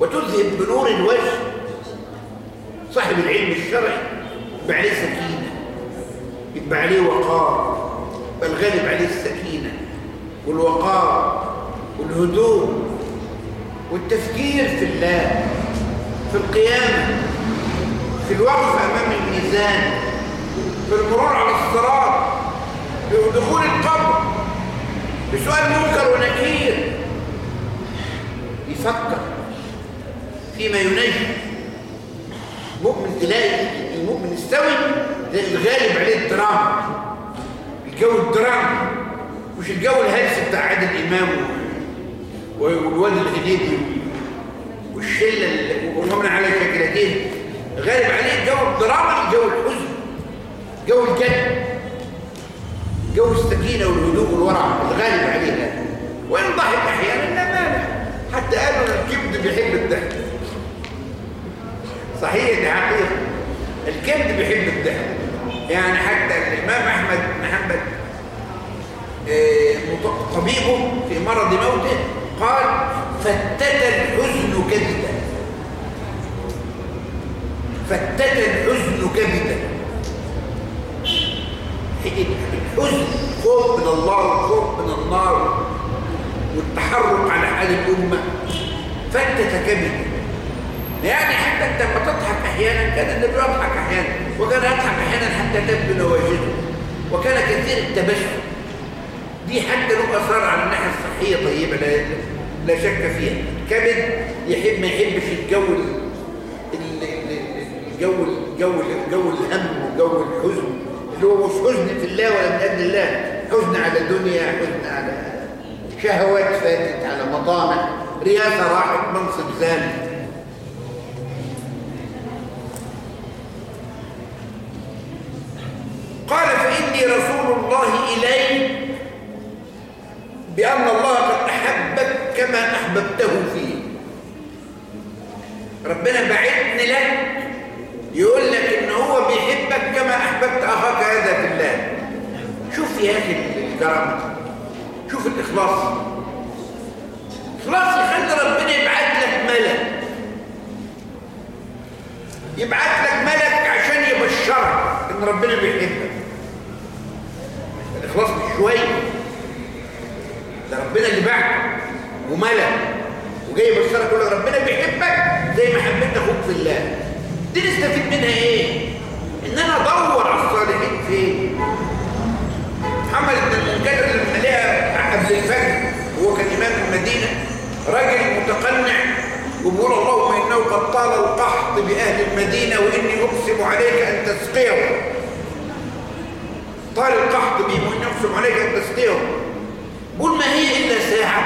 وتذهب بنور الوجه. صاحب العلم الشرعي يبقى عليه سكينة يبقى عليه وقار بل غالب عليه السكينة والوقار والهدوء والتفكير في الله في القيامة في الوقف أمام الميزان في المرور على الصراط في دخول القبر. بسؤال منكر ونكير. يفكر فيما ينجي مؤمن تلاقي المؤمن السوي ده الغالب عليه الدراما. الجو الدراما. مش الجو الهلس بتاع عادل إمام والواد الهنيدي والشلة اللي ومن على شكلتين غالب عليه جو الدراما جو الحزن. جو الجد. جو السكينة والهدوء والورع الغالب عليها. وإن ضحك أحيانا لا مانع. حتى قالوا الكبد بيحب الضحك. صحيح دي حقيقة الكبد بيحب الضحك. يعني حتى الإمام أحمد بن حنبل طبيبه في مرض موته قال فتت الحزن كبدا. فتت الحزن كبدا. الحزن خوف من الله والخوف من النار والتحرك على حال الأمة. فتت كبدا يعني حتى أنت لما تضحك أحيانا كان النبي يضحك أحيانا وكان يضحك أحيانا حتى تبدو نواجذه وكان كثير التبسم دي حتى له أثار على الناحية الصحية طيبة لا, لا شك فيها. كبد يحب ما يحبش الجو الجو الجو الجو الهم وجو الحزن. اللي هو مش حزن في الله ولا من أجل الله. حزن على الدنيا حزن على شهوات فاتت على مطامع. رياسة راحت منصب زان قال فإني رسول الله إليك بأن الله قد أحبك كما أحببته فيه. ربنا بعتني لك يقول لك إن هو بيحبك كما أحببت أخاك هذا في الله. شوف يا أخي الكرم. شوف الإخلاص. إخلاص يخلي ربنا يبعت لك ملك. يبعت لك ملك عشان يبشرك إن ربنا بيحبك. الإخلاص مش شوية. ده ربنا اللي بعته وملك وجاي يبشرك يقول لك ربنا بيحبك زي ما حبيت أخوك في الله. دي نستفيد منها إيه؟ إن أنا أدور على الصالحين فين؟ محمد بن المنكدر لما لقى قبل الفجر هو كان إمام المدينة راجل متقنع وبيقول اللهم إنه قد طال القحط بأهل المدينة وإني أقسم عليك أن تسقيهم. طال القحط بهم وإني أقسم عليك أن تسقيهم. قل ما هي إلا ساعة.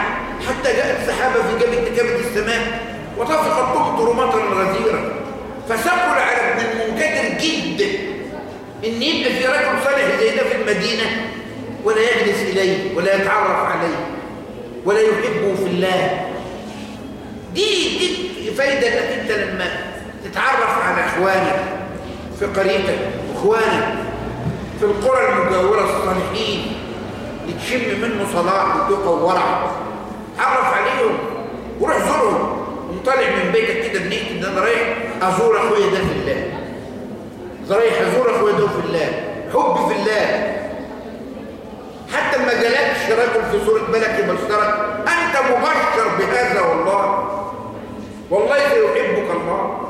حتى جاءت سحابه في جبل السماء وطفقت تمطر مطرا غزيرا. فثقل على ابن المنكدر جدا. إن يبقى في رجل صالح زي ده في المدينة ولا يجلس إليه ولا يتعرف عليه ولا يحبه في الله. دي دي فايدة إنك أنت لما تتعرف على إخوانك في قريتك واخوانك في القرى المجاورة الصالحين تشم منه صلاح وتقى وورع تعرف عليهم وروح زورهم. ومطلع من بيتك كده بنيت ان أنا رايح ازور اخويا ده في الله. رايح ازور اخويا ده في الله. حب في الله. حتى ما جالكش رجل في صورة ملك يبشرك انت مبشر بهذا والله. والله سيحبك الله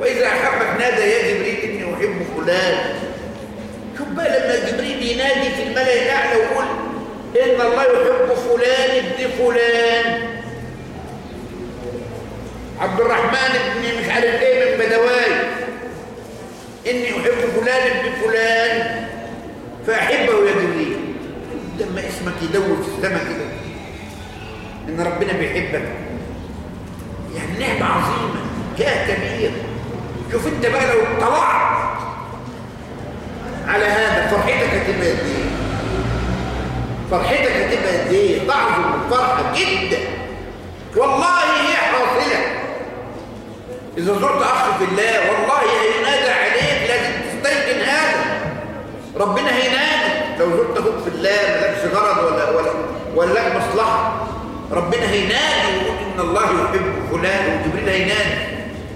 وإذا أحبك نادى يا جبريل إني أحب فلان. شوف بقى لما جبريل ينادي في الملأ الأعلى ويقول إن الله يحب فلان ابن فلان. عبد الرحمن ابن مش عارف إيه من بدواي إني أحب فلان ابن فلان فأحبه يا جبريل لما اسمك يدور في السماء كده. إن ربنا بيحبك. يعني نعمة عظيمة جاه كبير. شوف أنت بقى لو اطلعت على هذا فرحتك هتبقى قد إيه؟ فرحتك هتبقى قد إيه؟ الفرحة جدا. والله هي حاصلة. إذا زرت أخ في الله والله هينادى عليك لازم تستيقن هذا. ربنا هينادي. لو زرت أخوك في الله مالكش غرض ولا ولا ولا لك مصلحة. ربنا هينادي ويقول إن الله يحب فلان وجبريل هينادي.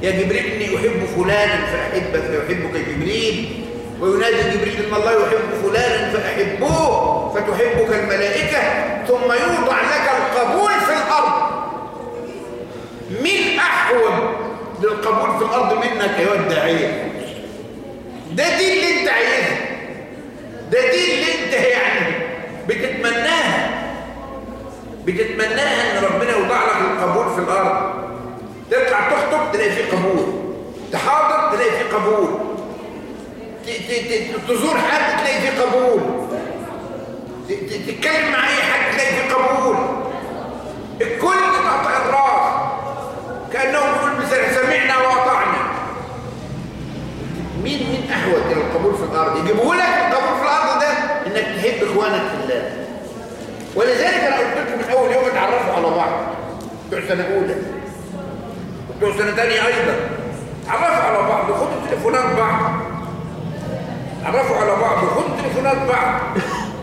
يا جبريل إني أحب فلانا فأحبك فيحبك جبريل. وينادي جبريل إن الله يحب فلانا فأحبوه فتحبك الملائكة ثم يوضع لك القبول في الأرض مين أحوج للقبول في الأرض منك يا الداعية ده دي اللي انت عايزها ده دي اللي انت يعني بتتمناها. بتتمناها إن ربنا يوضع لك القبول في الأرض. تطلع تخطب تلاقي فيه قبول. تحاضر تلاقي فيه قبول. تزور حد تلاقي فيه قبول. تتكلم مع أي حد تلاقي فيه قبول. الكل تقطع الراس كانه يقول مثلا سمعنا واطعنا إلى القبول في الأرض. يجيبوا لك القبول في الأرض ده إنك تحب إخوانك في الله. ولذلك أنا قلت لكم من أول يوم اتعرفوا على بعض. بتوع سنة أولى. وبتوع سنة ثانية أيضا. اتعرفوا على بعض. وخدوا تليفونات بعض. اتعرفوا على بعض. وخدوا تليفونات بعض.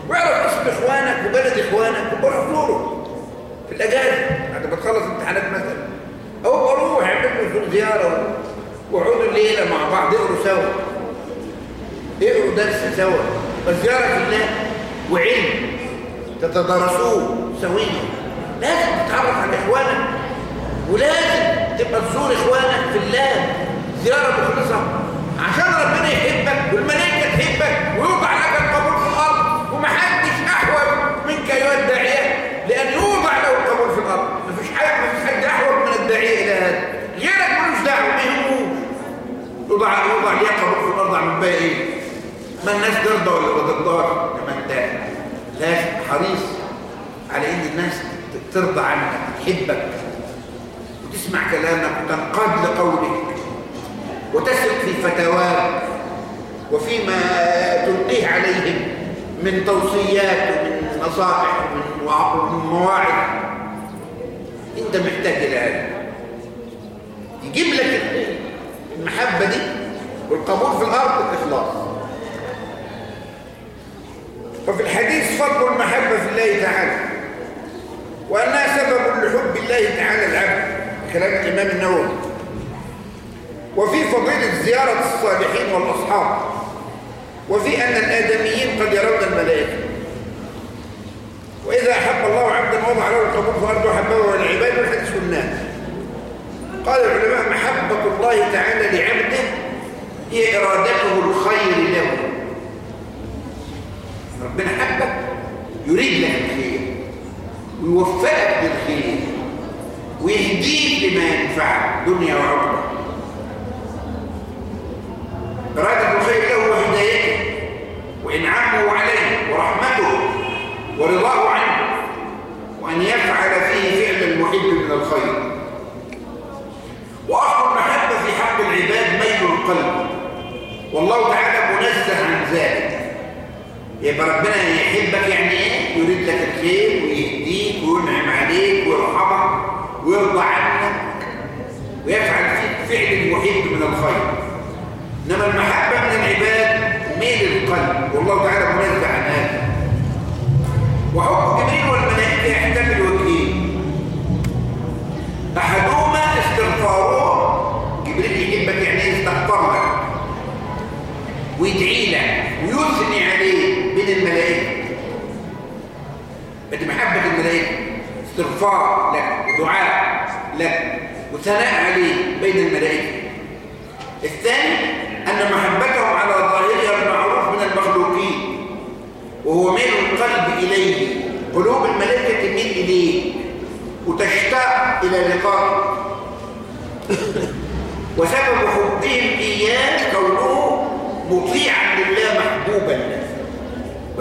واعرف اسم إخوانك وبلد إخوانك وبروح زوره. في الأجازة. بعد ما تخلص امتحانات مثلا. أو بروح أعمل له زيارة. وقعدوا الليلة مع بعض اقروا سوا. اقروا درس سوا. في الله وعلم. تتدارسوه سويا. لازم تتعرف على إخوانك. ولازم تبقى تزور إخوانك في الله. زيارة مخلصة. عشان ربنا يحبك والملائكة تحبك ويوضع لك القبول في الأرض ومحدش أحوج منك ايها الداعيه لأن يوضع له القبول في الأرض. مفيش حد مفيش حد أحوج من الداعية إلى هذا. غيرك ملوش دعوة ما يوضع يوضع ليه قبول في الأرض عمل بقى إيه ما الناس ترضى ولا ترضاش لما انت لازم حريص على إن الناس ترضى عنك تحبك. وتسمع كلامك وتنقاد لقولك. وتثق في فتاواك. وفيما تلقيه عليهم من توصيات ومن نصائح ومن مواعظ. أنت محتاج إلى هذا. يجيب لك المحبة دي والقبول في الأرض الاخلاص وفي الحديث فضل المحبة في الله تعالى. وأنها سبب لحب الله تعالى العبد كلام الإمام النووي. وفي فضيلة زيارة الصالحين والأصحاب. وفي أن الآدميين قد يرون الملائكة. وإذا أحب الله عبدا وضع له القبول في أرضه حبه العباد والحديث والناس قال العلماء محبة الله تعالى لعبده هي إرادته الخير له. ربنا حبك يريد لك الخير ويوفقك للخير ويهديك لما ينفعك دنيا وعقبه إرادة الخير له وهدايته وإنعامه عليه ورحمته ورضاه عنه وأن يفعل فيه فعل المحب من الخير. وأصل المحبة في حق العباد ميل القلب. والله تعالى يبقى ربنا يحبك يعني إيه؟ يريد لك الخير ويهديك وينعم عليك ويرحمك ويرضى عنك ويفعل فيك فعل المحب من الخير. إنما المحبة من العباد ميل القلب والله تعالى منزه عن هذا. وحب جبريل والملائكة يحتمل وجهين أحدهما استغفاره. جبريل يحبك يعني يستغفر لك. ويدعي لك. ويثني عليه الملائكة بدي محبة الملائكة استغفار لك ودعاء لك وثناء عليه بين الملائكة الثاني أن محبتهم على ظاهرها المعروف من المخلوقين وهو ميل القلب إليه. قلوب الملائكة تميل إليه وتشتاق إلى لقائه. وسبب حبهم إياه كونه مطيعا لله محبوبا.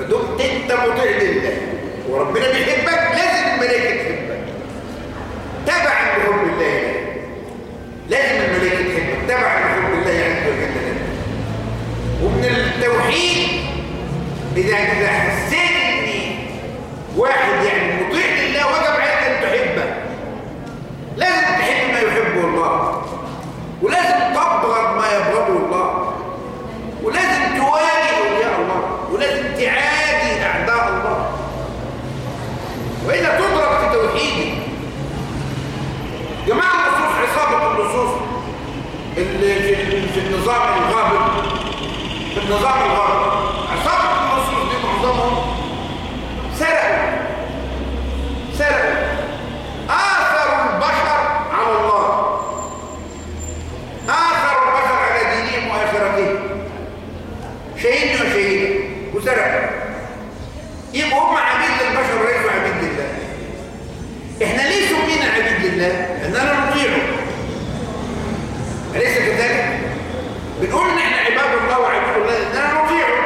دمت انت مطيع لله. وربنا بيحبك لازم الملائكة تحبك. تبعا لحب الله. لازم الملائكة تحبك. تبعا لحب الله عز وجل. ومن التوحيد إذا إذا حسيت ان واحد يعني مطيع لله وجب عليك أن تحبه. لازم تحب ما يحبه الله ولازم تبغض ما يبغضه الله ولازم تواجه اولياء الله ولازم تعادي اعداء الله والا تضرب في توحيدك جماعة النصوص عصابه النصوص اللي في, في النظام الغابر في النظام الغابر عصابه النصوص دي معظمهم سرقوا سرقوا آثروا البشر على الله آثروا البشر على دينهم وآخرتهم شهيدني وشهيدا وسرقوا يبقوا هم عبيد للبشر وليسوا عبيد لله إحنا ليه سمينا عبيد لله؟ لأننا نطيعه أليس كذلك؟ بنقول ان إحنا عباد الله وعباد الله لأننا نطيعه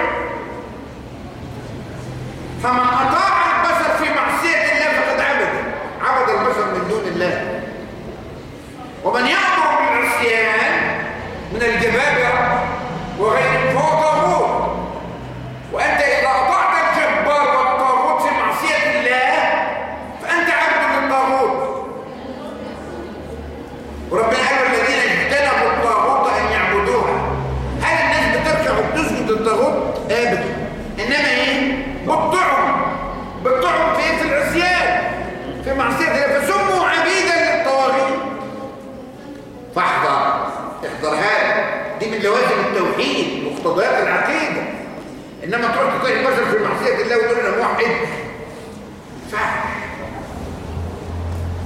فمن أطاع البشر في معصية الله فقد عبد عبد البشر من دون الله ومن يأمر بالعصيان من الجبابرة وغيرهم فهو طاغوت وأنت إذا أطعت الجبار والطاغوت في معصية الله فأنت عبد للطاغوت وربنا قال الذين اجتنبوا الطاغوت أن يعبدوها هل الناس بترجع وبتسجد للطاغوت؟ أبدا إنما إيه؟ بتطعم بتطعم في إيه؟ في العصيان في معصية الله فسموا عبيدا للطواغيت فاحذر احذر هذا دي من لوازم التوحيد مقتضيات العقيدة إنما تروح تطيع البشر في معصية الله وتقول أنا موحد ينفعش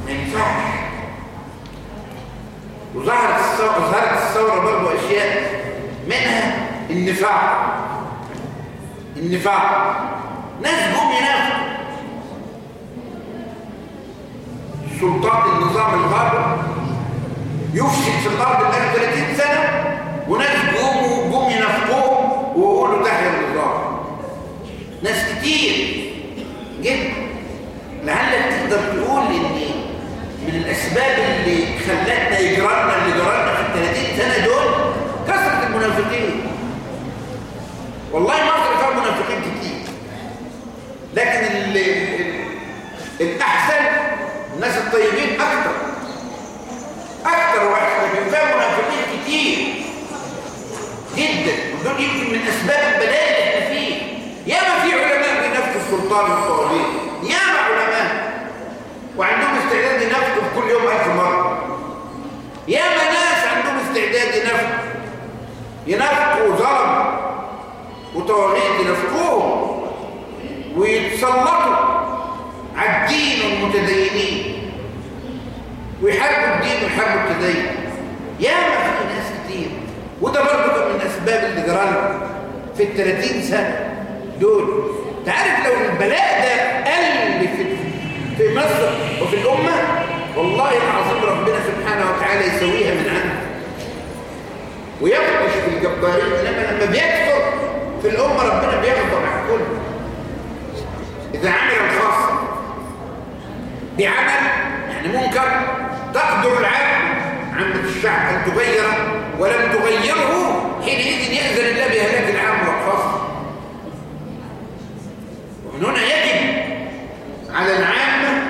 ما ينفعش وظهرت الثورة ظهرت الثورة برضه أشياء منها النفاق. النفاق. ناس جم ينافقوا سلطات النظام الغابر يفسد في الأرض الآن 30 سنة وناس جم جم ينافقوهم ويقولوا تحيا النظام. ناس كتير جدا لعلك تقدر تقول إن من الأسباب اللي خلتنا يجرالنا اللي جرالنا في ال 30 سنه دول كثره المنافقين والله مصر فيها منافقين كتير. لكن ال ال الأحسن الناس الطيبين أكتر. أكتر واحسن فيها منافقين كتير. جدا. ودول يمكن من أسباب البلاء اللي إحنا فيه. ياما في علماء بنفس السلطان والطواغيت ياما علماء. وعندهم استعداد ينافقوا في كل يوم ألف مرة. ياما ناس عندهم استعداد ينافقوا. ظلم وطواغيت ينافقوهم ويتسلطوا على الدين والمتدينين ويحاربوا الدين ويحاربوا التدين. ياما في ناس كتير وده برضه كان من أسباب اللي جرالنا في ال 30 سنة دول. تعرف لو البلاء ده قل في في مصر وفي الأمة؟ والله العظيم ربنا سبحانه وتعالى يسويها من عنده ويبطش في الجبارين انما لما بيكثر في الأمة ربنا بيغضب على الكل إذا عمل الخاص بعمل يعني منكر تقدر العالم عامة الشعب أن تغيره ولم تغيره حينئذ يأذن الله بهلاك العام والخاص. ومن هنا يجب على العامة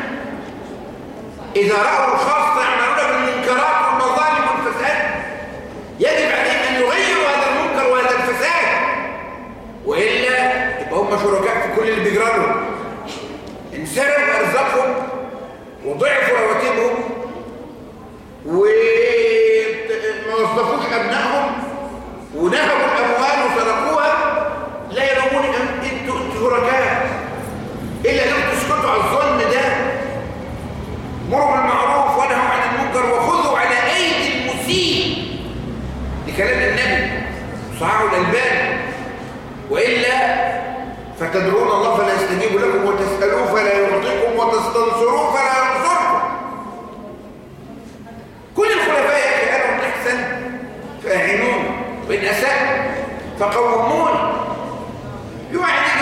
إذا رأوا الخاص يعملون بالمنكرات والمظالم والفساد يجب عليهم أن يغيروا هذا المنكر وهذا الفساد وإلا يبقى هم شركاء في كل اللي بيجرالهم. انسرقوا أرزاقهم وضعفوا رواتبهم وما وظفوش أبنائهم ونهبوا الأموال وسرقوها لا يلومون أن أنتوا أنتوا شركاء. إلا لو تسكتوا على الظلم ده مروا بالمعروف ونهوا عن المنكر وخذوا على أيدي المسيء. لكلام النبي صححه الألباني. وإلا فتدعون الله فلا يستجيب لكم وتسألوه فلا يعطيكم وتستنصروه فلا ينصركم كل الخلفاء كانوا أحسن فأعينون وإن أساء فقومون. يوعد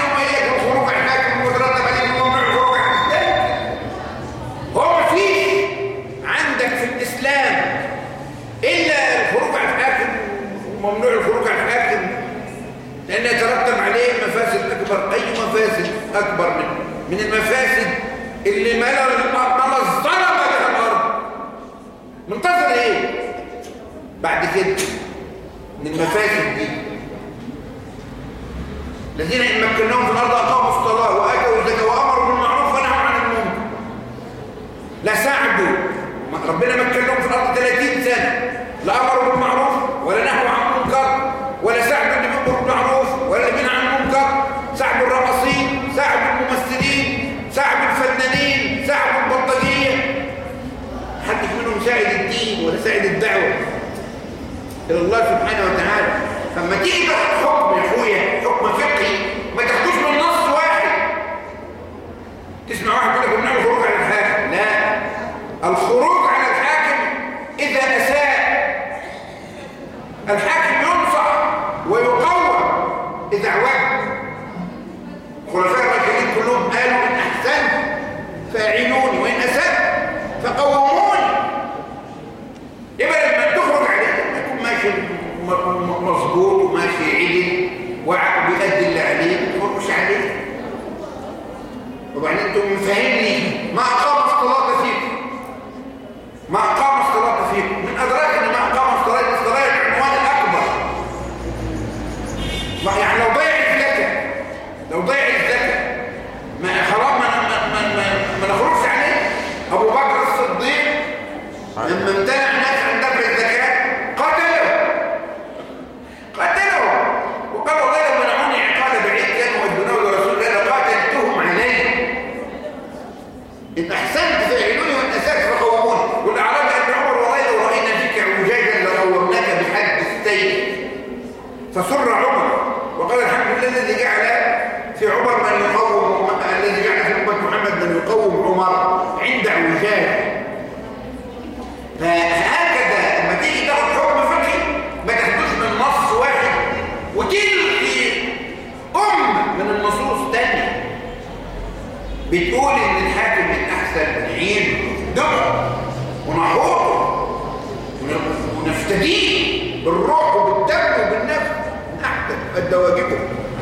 أكبر أي مفاسد؟ أكبر منه. من المفاسد اللي ملأ الأرض الظلمة بها الأرض. منتظر إيه؟ بعد كده من المفاسد دي. الذين إن مكناهم في الأرض أقاموا في الصلاة وأتوا الزكاة وأمروا بالمعروف ونهوا عن المنكر. لساعدوا ربنا مكنهم في الأرض 30 سنة. لأمروا وسائل الدعوة إلى الله سبحانه وتعالى. فما تيجي تحت حكم يا أخويا حكم فقهي ما تحتوش من نص واحد. تسمع واحد يقول لك بنعمل خروج على الحاكم. لا. الخروج على الحاكم إذا أساء. الحاكم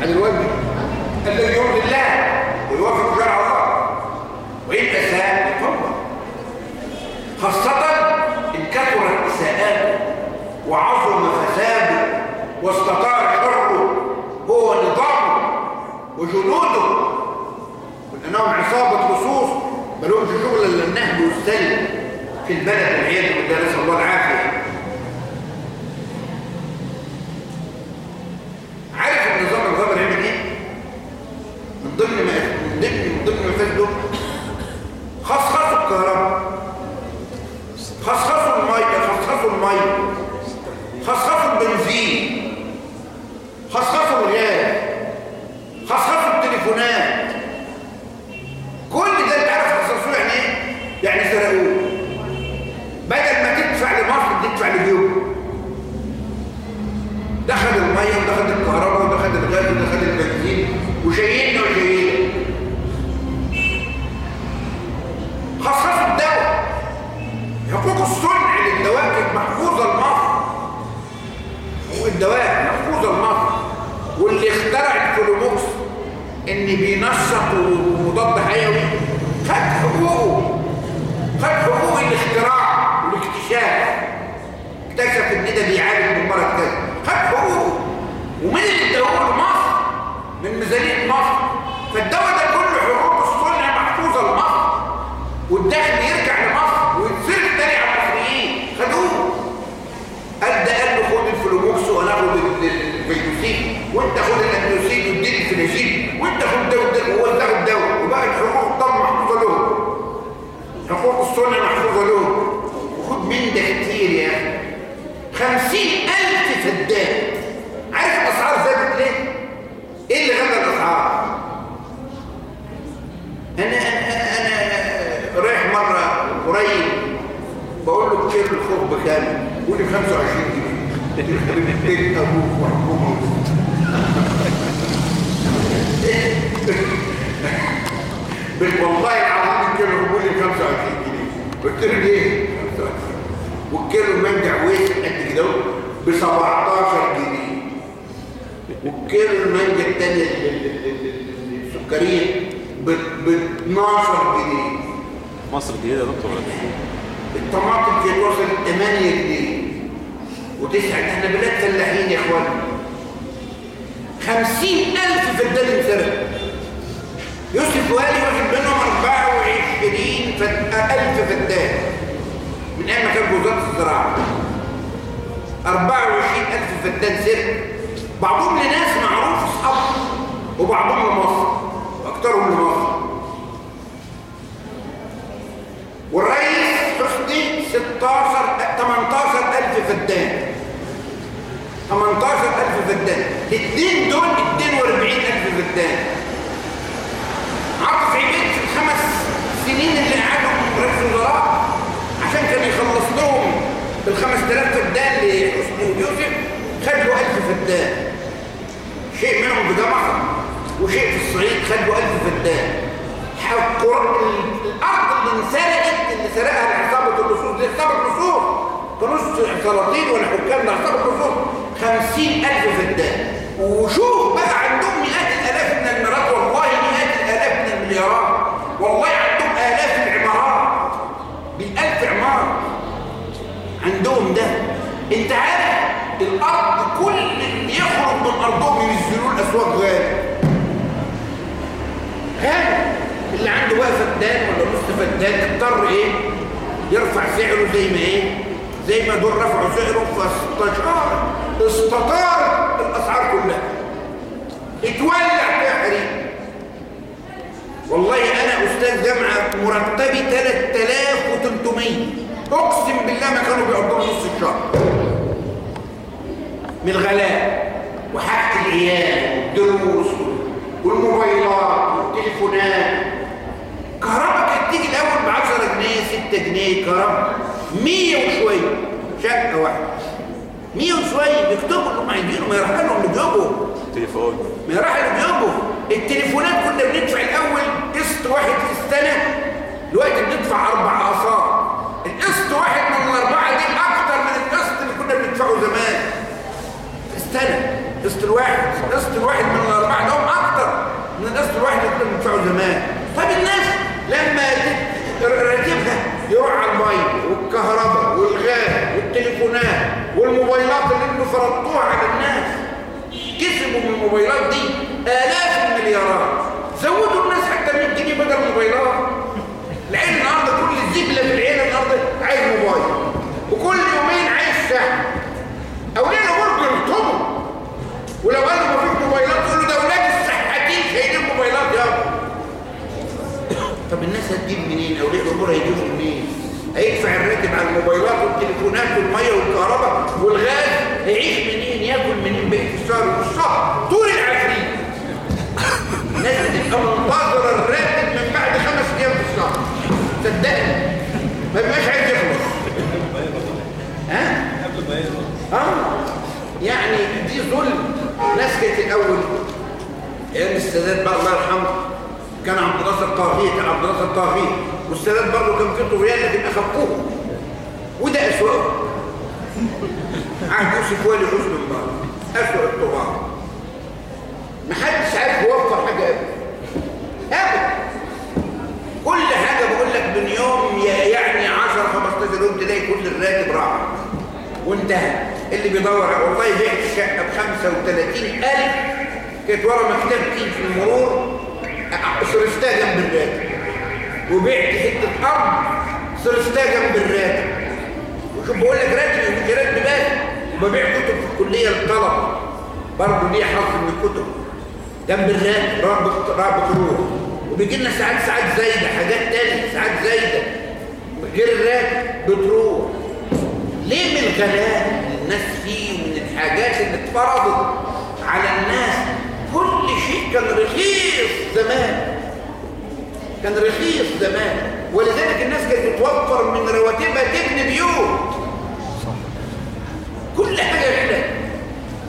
عن الوجه. الذي يرضي الله ويوافق شرع الله. وإنت سهل بقوة خاصة إن كثرت إساءاته وعظم فساده واستطاع حره هو نظامه وجنوده. وإنهم عصابة خصوص ملهمش شغل إلا النهب والسلم في البلد والعياذ بالله نسأل الله العافية. مصر الجديدة يا دكتور؟ الطماطم كانت وصلت 8 جنيه وتسعة إحنا بلاد فلاحين يا إخوان. خمسين ألف فدان انسرق يوسف والي واخد منهم 24 فد... ألف فدان من أيام ما كان وزارة الزراعة. 24 ألف فدان سرق بعضهم لناس معروف أصحاب وبعضهم لمصر. وأكثرهم لمصر. 16 18 ألف فدان 18 ألف فدان الاثنين دول 42 ألف فدان عاطف عبيد في الخمس سنين اللي قعدهم رئيس الوزراء عشان كان يخلص لهم ال 5000 فدان لحسني ويوسف خدوا 1000 فدان شيء منهم في جمصة وشيء في الصعيد خدوا 1000 فدان الأرض اللي انسرقت اللي سرقها لعصابة اللصوص دي عصابة اللصوص كانوش سلاطين ولا حكام ده عصابة اللصوص 50000 فدان. وشوف بقى عندهم مئات الآلاف من المليارات والله مئات الآلاف من المليارات. والله عندهم آلاف العمارات. بالألف عمارة. عندهم ده. انت عارف الأرض كل اللي يخرج من أرضهم ينزلوه الأسواق غالي. غالي. اللي عنده بقى فدان ولا نص فدان اضطر إيه؟ يرفع سعره زي ما إيه؟ زي ما دول رفعوا سعره فاستشار استطار الأسعار كلها. اتولع حريق والله أنا أستاذ جامعة مرتبي 3300 أقسم بالله ما كانوا بيقضوا نص الشهر. من الغلاء وحاجة العيال والدروس والموبايلات والتليفونات. كهرباء كانت تيجي الأول ب 10 جنيه 6 جنيه كهرباء. 100 وشوية. شقة واحدة. 100 وشوية. بيكتبوا إنهم عايزينه ما يروح لهم لجيبهم تليفون. ما راح يجيبه التليفونات كنا بندفع الأول. قسط واحد في السنة. دلوقتي بندفع أربع اقساط القسط واحد من الأربعة دي أكتر من القسط اللي كنا بندفعه زمان. في السنة. قسط الواحد. قسط الواحد من الأربعة ده أكتر من القسط الواحد اللي كنا بندفعه زمان طب الناس لما تت- راتبها يروح على الميه والكهرباء والغاز والتليفونات والموبايلات اللي أنتوا فرضتوها على الناس كسبوا من الموبايلات دي آلاف المليارات. زودوا الناس حتى 100 جنيه بدل الموبايلات. العين النهارده كل الزبله في العين النهارده عايز موبايل. وكل يومين عايز شحن أولاد برضه يرطبوا ولو قالوا ما فيش موبايلات يقولوا ده أولاد الشحاتين شايلين موبايلات يابا طب الناس هتجيب منين؟ أولاد الأمور هيجيبوا منين؟ هيدفع الراتب على الموبايلات والتليفونات والمية والكهرباء والغاز. هيعيش منين؟ ياكل منين؟ بقيه الشهر طول العفريت. بتبقى منتظره الراتب من بعد خمس أيام في الشهر. صدقني. ما بيبقاش عايز يخلص. ها؟ آه يعني دي ظلم ناس كانت الأول. أيام السادات بقى الله يرحمه. كان عبد الناصر طاغيه كان عبد الناصر طاغيه والسادات برضه كان فيه طغيان لكن اخفوه وده اسوأه عهد يوسف والي حسن مبارك أسوأ الطغاة. محدش عارف يوفر حاجة ابدا كل حاجة بقول لك من يوم يعني 10 15 يوم تلاقي كل الراتب راح. وانتهى. اللي بيدور والله بعت شقة ب 35000 كانت ورا مكتبتي في المرور سرستها جنب الراتب وبعت حتة أرض سرستها جنب الراتب وشوف بقول لك راتب مش راتب بس وببيع كتب في الكلية للطلبة. برضه ليه حظ من الكتب. جنب الراتب رابط رابط روح وبيجي لنا ساعات ساعات زايدة حاجات تانية ساعات زايدة. غير الراتب بتروح ليه من الغلاء الناس فيه ومن الحاجات اللي اتفرضت على الناس؟ كل شيء كان رخيص زمان. كان رخيص زمان. ولذلك الناس كانت بتوفر من رواتبها تبني بيوت. كل حاجة غلت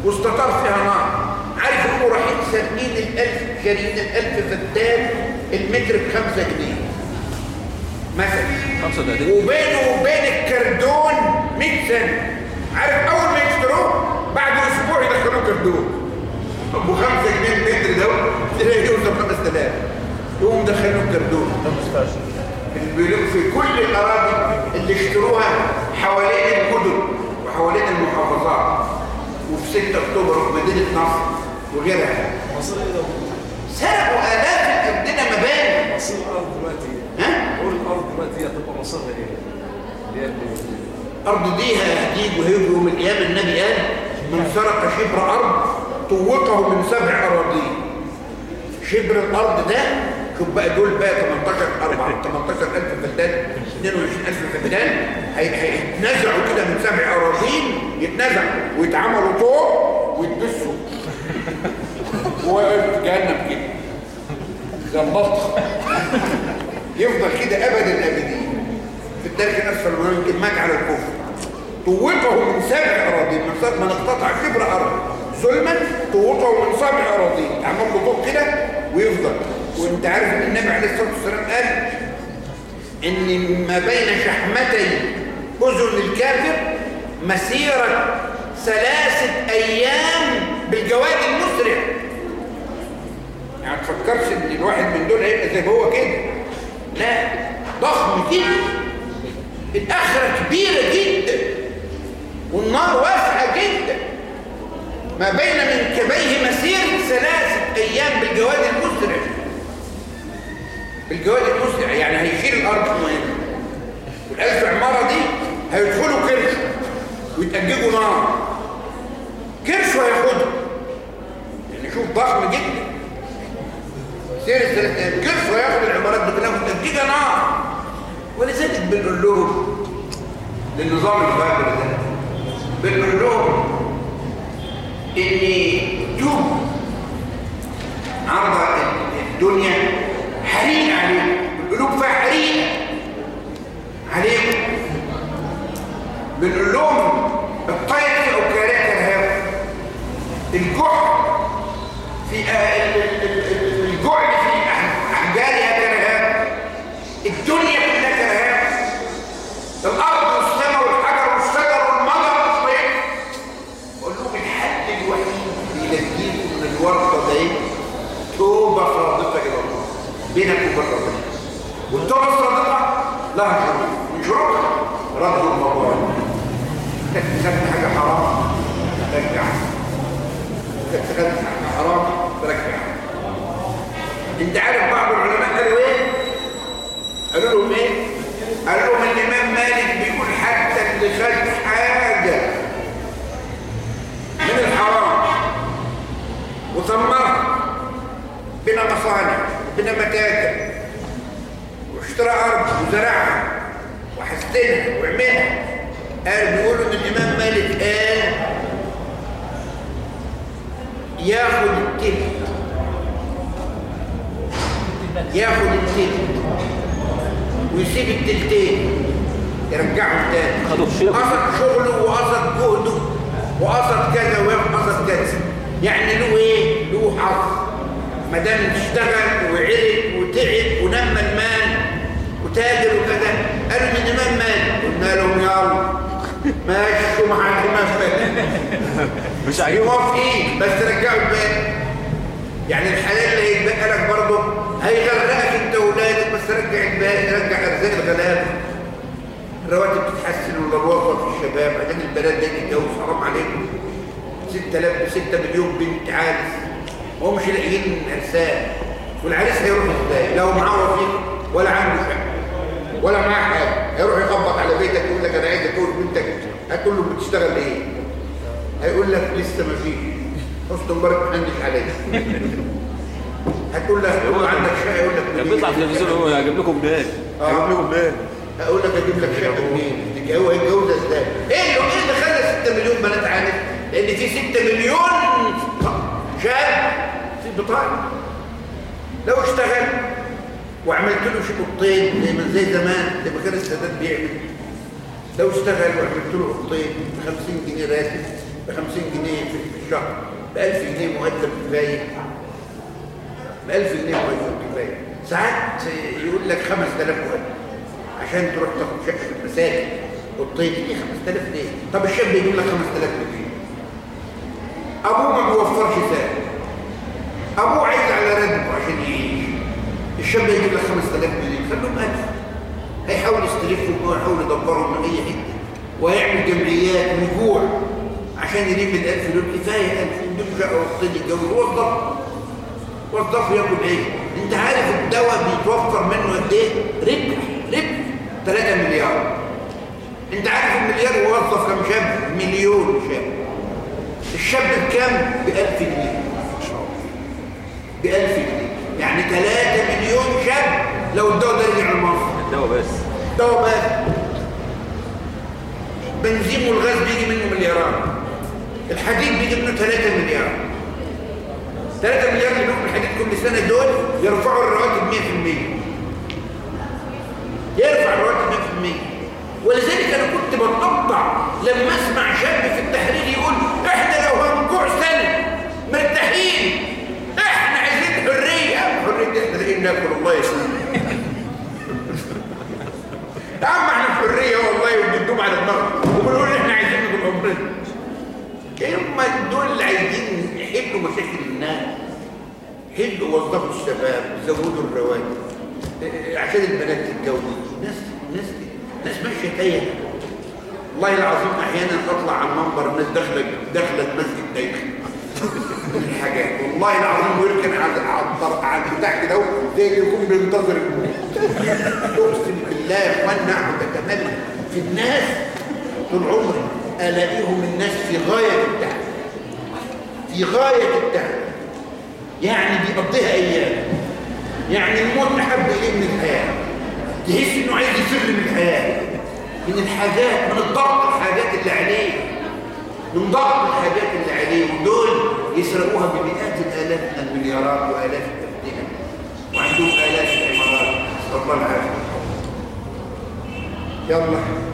واستطار فيها نار. عارف إنه رايحين سارقين الألف شارين الألف فدان المتر بخمسة جنيه. مثلا. خمسة دقايق وبينه وبين الكردون 100 سنة. عارف أول ما يشتروه؟ بعد أسبوع يدخلوه كردون. أبو خمسة جنيه المتر ده تلاقي يوصل 5000 يقوم دخلوا الجردون اللي بيقولوا في كل الأراضي اللي اشتروها حوالين المدن وحوالين المحافظات. وفي 6 أكتوبر وفي مدينة نصر. وغيرها؟ سرقوا آلاف عندنا مباني. مصر الأرض دلوقتي. ها؟ قول الأرض دلوقتي هتبقى هي اللي- أرض دي هتيجي وهيجي يوم القيامة النبي قال من سرق شبر أرض طوقه من سبع أراضين. شبر الأرض ده شوف بقى دول بقى 18 4 18000 فدان 22000 فدان هي- هيتنزعوا كده من سبع أراضين يتنزعوا ويتعملوا طوق ويتبسوا. وجهنم كده. زي البطخ يفضل كده أبد الأبدين. في الدرك الأسفل ويمكن على الكفر. طوقه من سبع أراضين من اقتطع شبر أرض. ظلما طوقه من سبع أراضين. عمل له طوق كده ويفضل. وأنت عارف إن النبي عليه الصلاة والسلام قال إن ما بين شحمتي أذن الكافر مسيرة ثلاثة أيام بالجواد المسرع. يعني ما تفكرش إن الواحد من دول هيبقى زي هو كده. لا ضخم جدا الآخرة كبيرة جدا. والنار واسعة جدا. ما بين منكبيه مسير ثلاثة أيام بالجواد المسرع بالجواد المسرع يعني هيشيل الأرض مهمة والألف عمارة دي هيدخلوا كرش ويتأججوا نار. كرش وياخدوا يعني شوف ضخم جدا. سير أيام كرش وياخد العمارات دي متأججة نار. ولذلك بنقول لهم للنظام الفاكر ده. بنقول لهم ان توب. عرض الدنيا حريق عليكم القلوب فيها حريق عليكم بنقول لهم الطير في اوكارات الهواء الجوع في ال- ال- ال- الجوع في احجارها كرهاب الدنيا كلها كرهاب الأرض والسماء والحجر والشجر والمطر والطير. قول لهم الحل الوحيد ينجيكم من الورطة دي توبة صادقه إلى الله بينك وبين ربنا. والتوبة الصادقه لها شروط. من شروطها رد المظالم تكتسبت حاجة حرام ترجع تكتسبت حاجة حرام ترجع انت عارف بعض العلماء قالوا إيه؟ قالوا لهم إيه؟ قالوا لهم الامام مالك بيقول حتى اللي خد حاجة من الحرام. وثمرها بنا مصانع بنا متاجر واشترى أرض وزرعها وحسنها وعملها. قال بيقولوا إن الإمام مالك قال ياخد التلت. ياخد التلت. ويسيب التلتين يرجعهم تاني. قصد شغله وقصد جهده وقصد كذا وقصد كذا. يعني له إيه؟ له حظ. ما دام اشتغل وعرق وتعب ونمى المال وتاجر وكذا قالوا من امام مال؟ قلنا لهم يلا. ماشي مع الامام مال؟ مش عاجبهم موافقين بس رجعوا الباقي يعني الحلال اللي هيتبقى لك برضه هيغرقك أنت واولادك بس رجع الباقي رجع أرزاق الغلابة. الرواتب تتحسن ولا الوظف في الشباب. عشان البلد ده يتجوز حرام عليكم. 6000 6 مليون بنت عارس وهم مش لاقيين ارسال والعريس هيروح إزاي؟ لو معاه وظيفة ولا عنده شقة ولا معاه حاجة هيروح يخبط على بيتك يقول لك أنا عايز أكون بنتك. هتقول له بتشتغل إيه؟ هيقول لك لسه ما فيش. حسن مبارك ما عندش عليك هتقول هتقول له عندك شقة يقول لك كان بيطلع في التلفزيون هو هجيب لكم بلاد هجيب لكم بلاد أقول لك أجيب لك شقة منين؟ هو هيتجوز إزاي؟ إيه اللي إيه اللي خلى 6 مليون بنات عارف؟ لأن في 6 مليون شاب في بطاقه لو اشتغل وعملت له شيء قطين زي ما زي زمان زي ما كان السادات بيعمل. لو اشتغل وعملت له قطين ب 50 جنيه راتب ب 50 جنيه في الشهر ب 1000 جنيه مقدم كفايه ب 1000 جنيه مقدم كفايه ساعات يقول لك 5000 مقدم عشان تروح تاخد شقة في المساجد قطين إيه 5000 ليه؟ طب الشاب يقول لك 5000 ليه؟ أبوه ما بيوفرش ساعة. أبوه عايز على راتبه عشان يعيش. الشاب هيجيب لك 5000 جنيه خليهم 1000 هيحاول يستلفهم ويحاول يدبرهم من أي حتة. وهيعمل جمعيات ونجوع عشان يلم ال 1000 دول. كفاية 1000 يجيب شقه ويقتدي يتجوز وظف وظف ياكل إيه؟ أنت عارف الدواء بيتوفر منه قد إيه؟ ربح ربح. 3 مليار. أنت عارف المليار يوظف كم شاب؟ مليون شاب. الشاب بكام؟ ب 1000 جنيه. ب 1000 جنيه. يعني 3 مليون شاب لو الدواء ده رجع لمصر. الدواء بس. دواء بس. بنزين والغاز بيجي منه مليارات. الحديد بيجي منه 3 مليار. 3 مليار بيجوا الحديد كل سنة دول يرفعوا الرواتب 100% يرفع الرواتب 100% ولذلك أنا كنت بتقطع لما أسمع شاب في التحرير يقول إحنا لو هنجوع سنة مرتاحين إحنا عايزين حرية. حرية إحنا لاقيين ناكل الله يسلمك يا عم إحنا في حرية والله وبندوم على دماغنا وبنقول عمرنا هم دول اللي عايزين يحلوا مشاكل الناس. حلوا وظفوا الشباب زودوا الرواتب إيه، عشان البنات تتجوز. ناس ناس ناس ماشية تايه والله العظيم أحيانا أطلع على المنبر الناس داخلة داخلة المسجد دايما. الحاجات والله العظيم ويركن على على البتاع كده زي اللي يكون بينتظر أقسم بالله يا اخوانا أعبد أتمنى. في الناس طول عمري ألاقيهم الناس في غاية التعب في غاية التعب يعني بيقضيها أيام. يعني الموت أحب إليه من الحياة. تحس إنه عايز يفر من الحياة. من الحاجات من الضغط الحاجات اللي عليه. من ضغط الحاجات اللي عليه. ودول يسرقوها بمئات الآلاف من المليارات وآلاف الابدنه وعندهم آلاف العمارات. نسال الله يلا.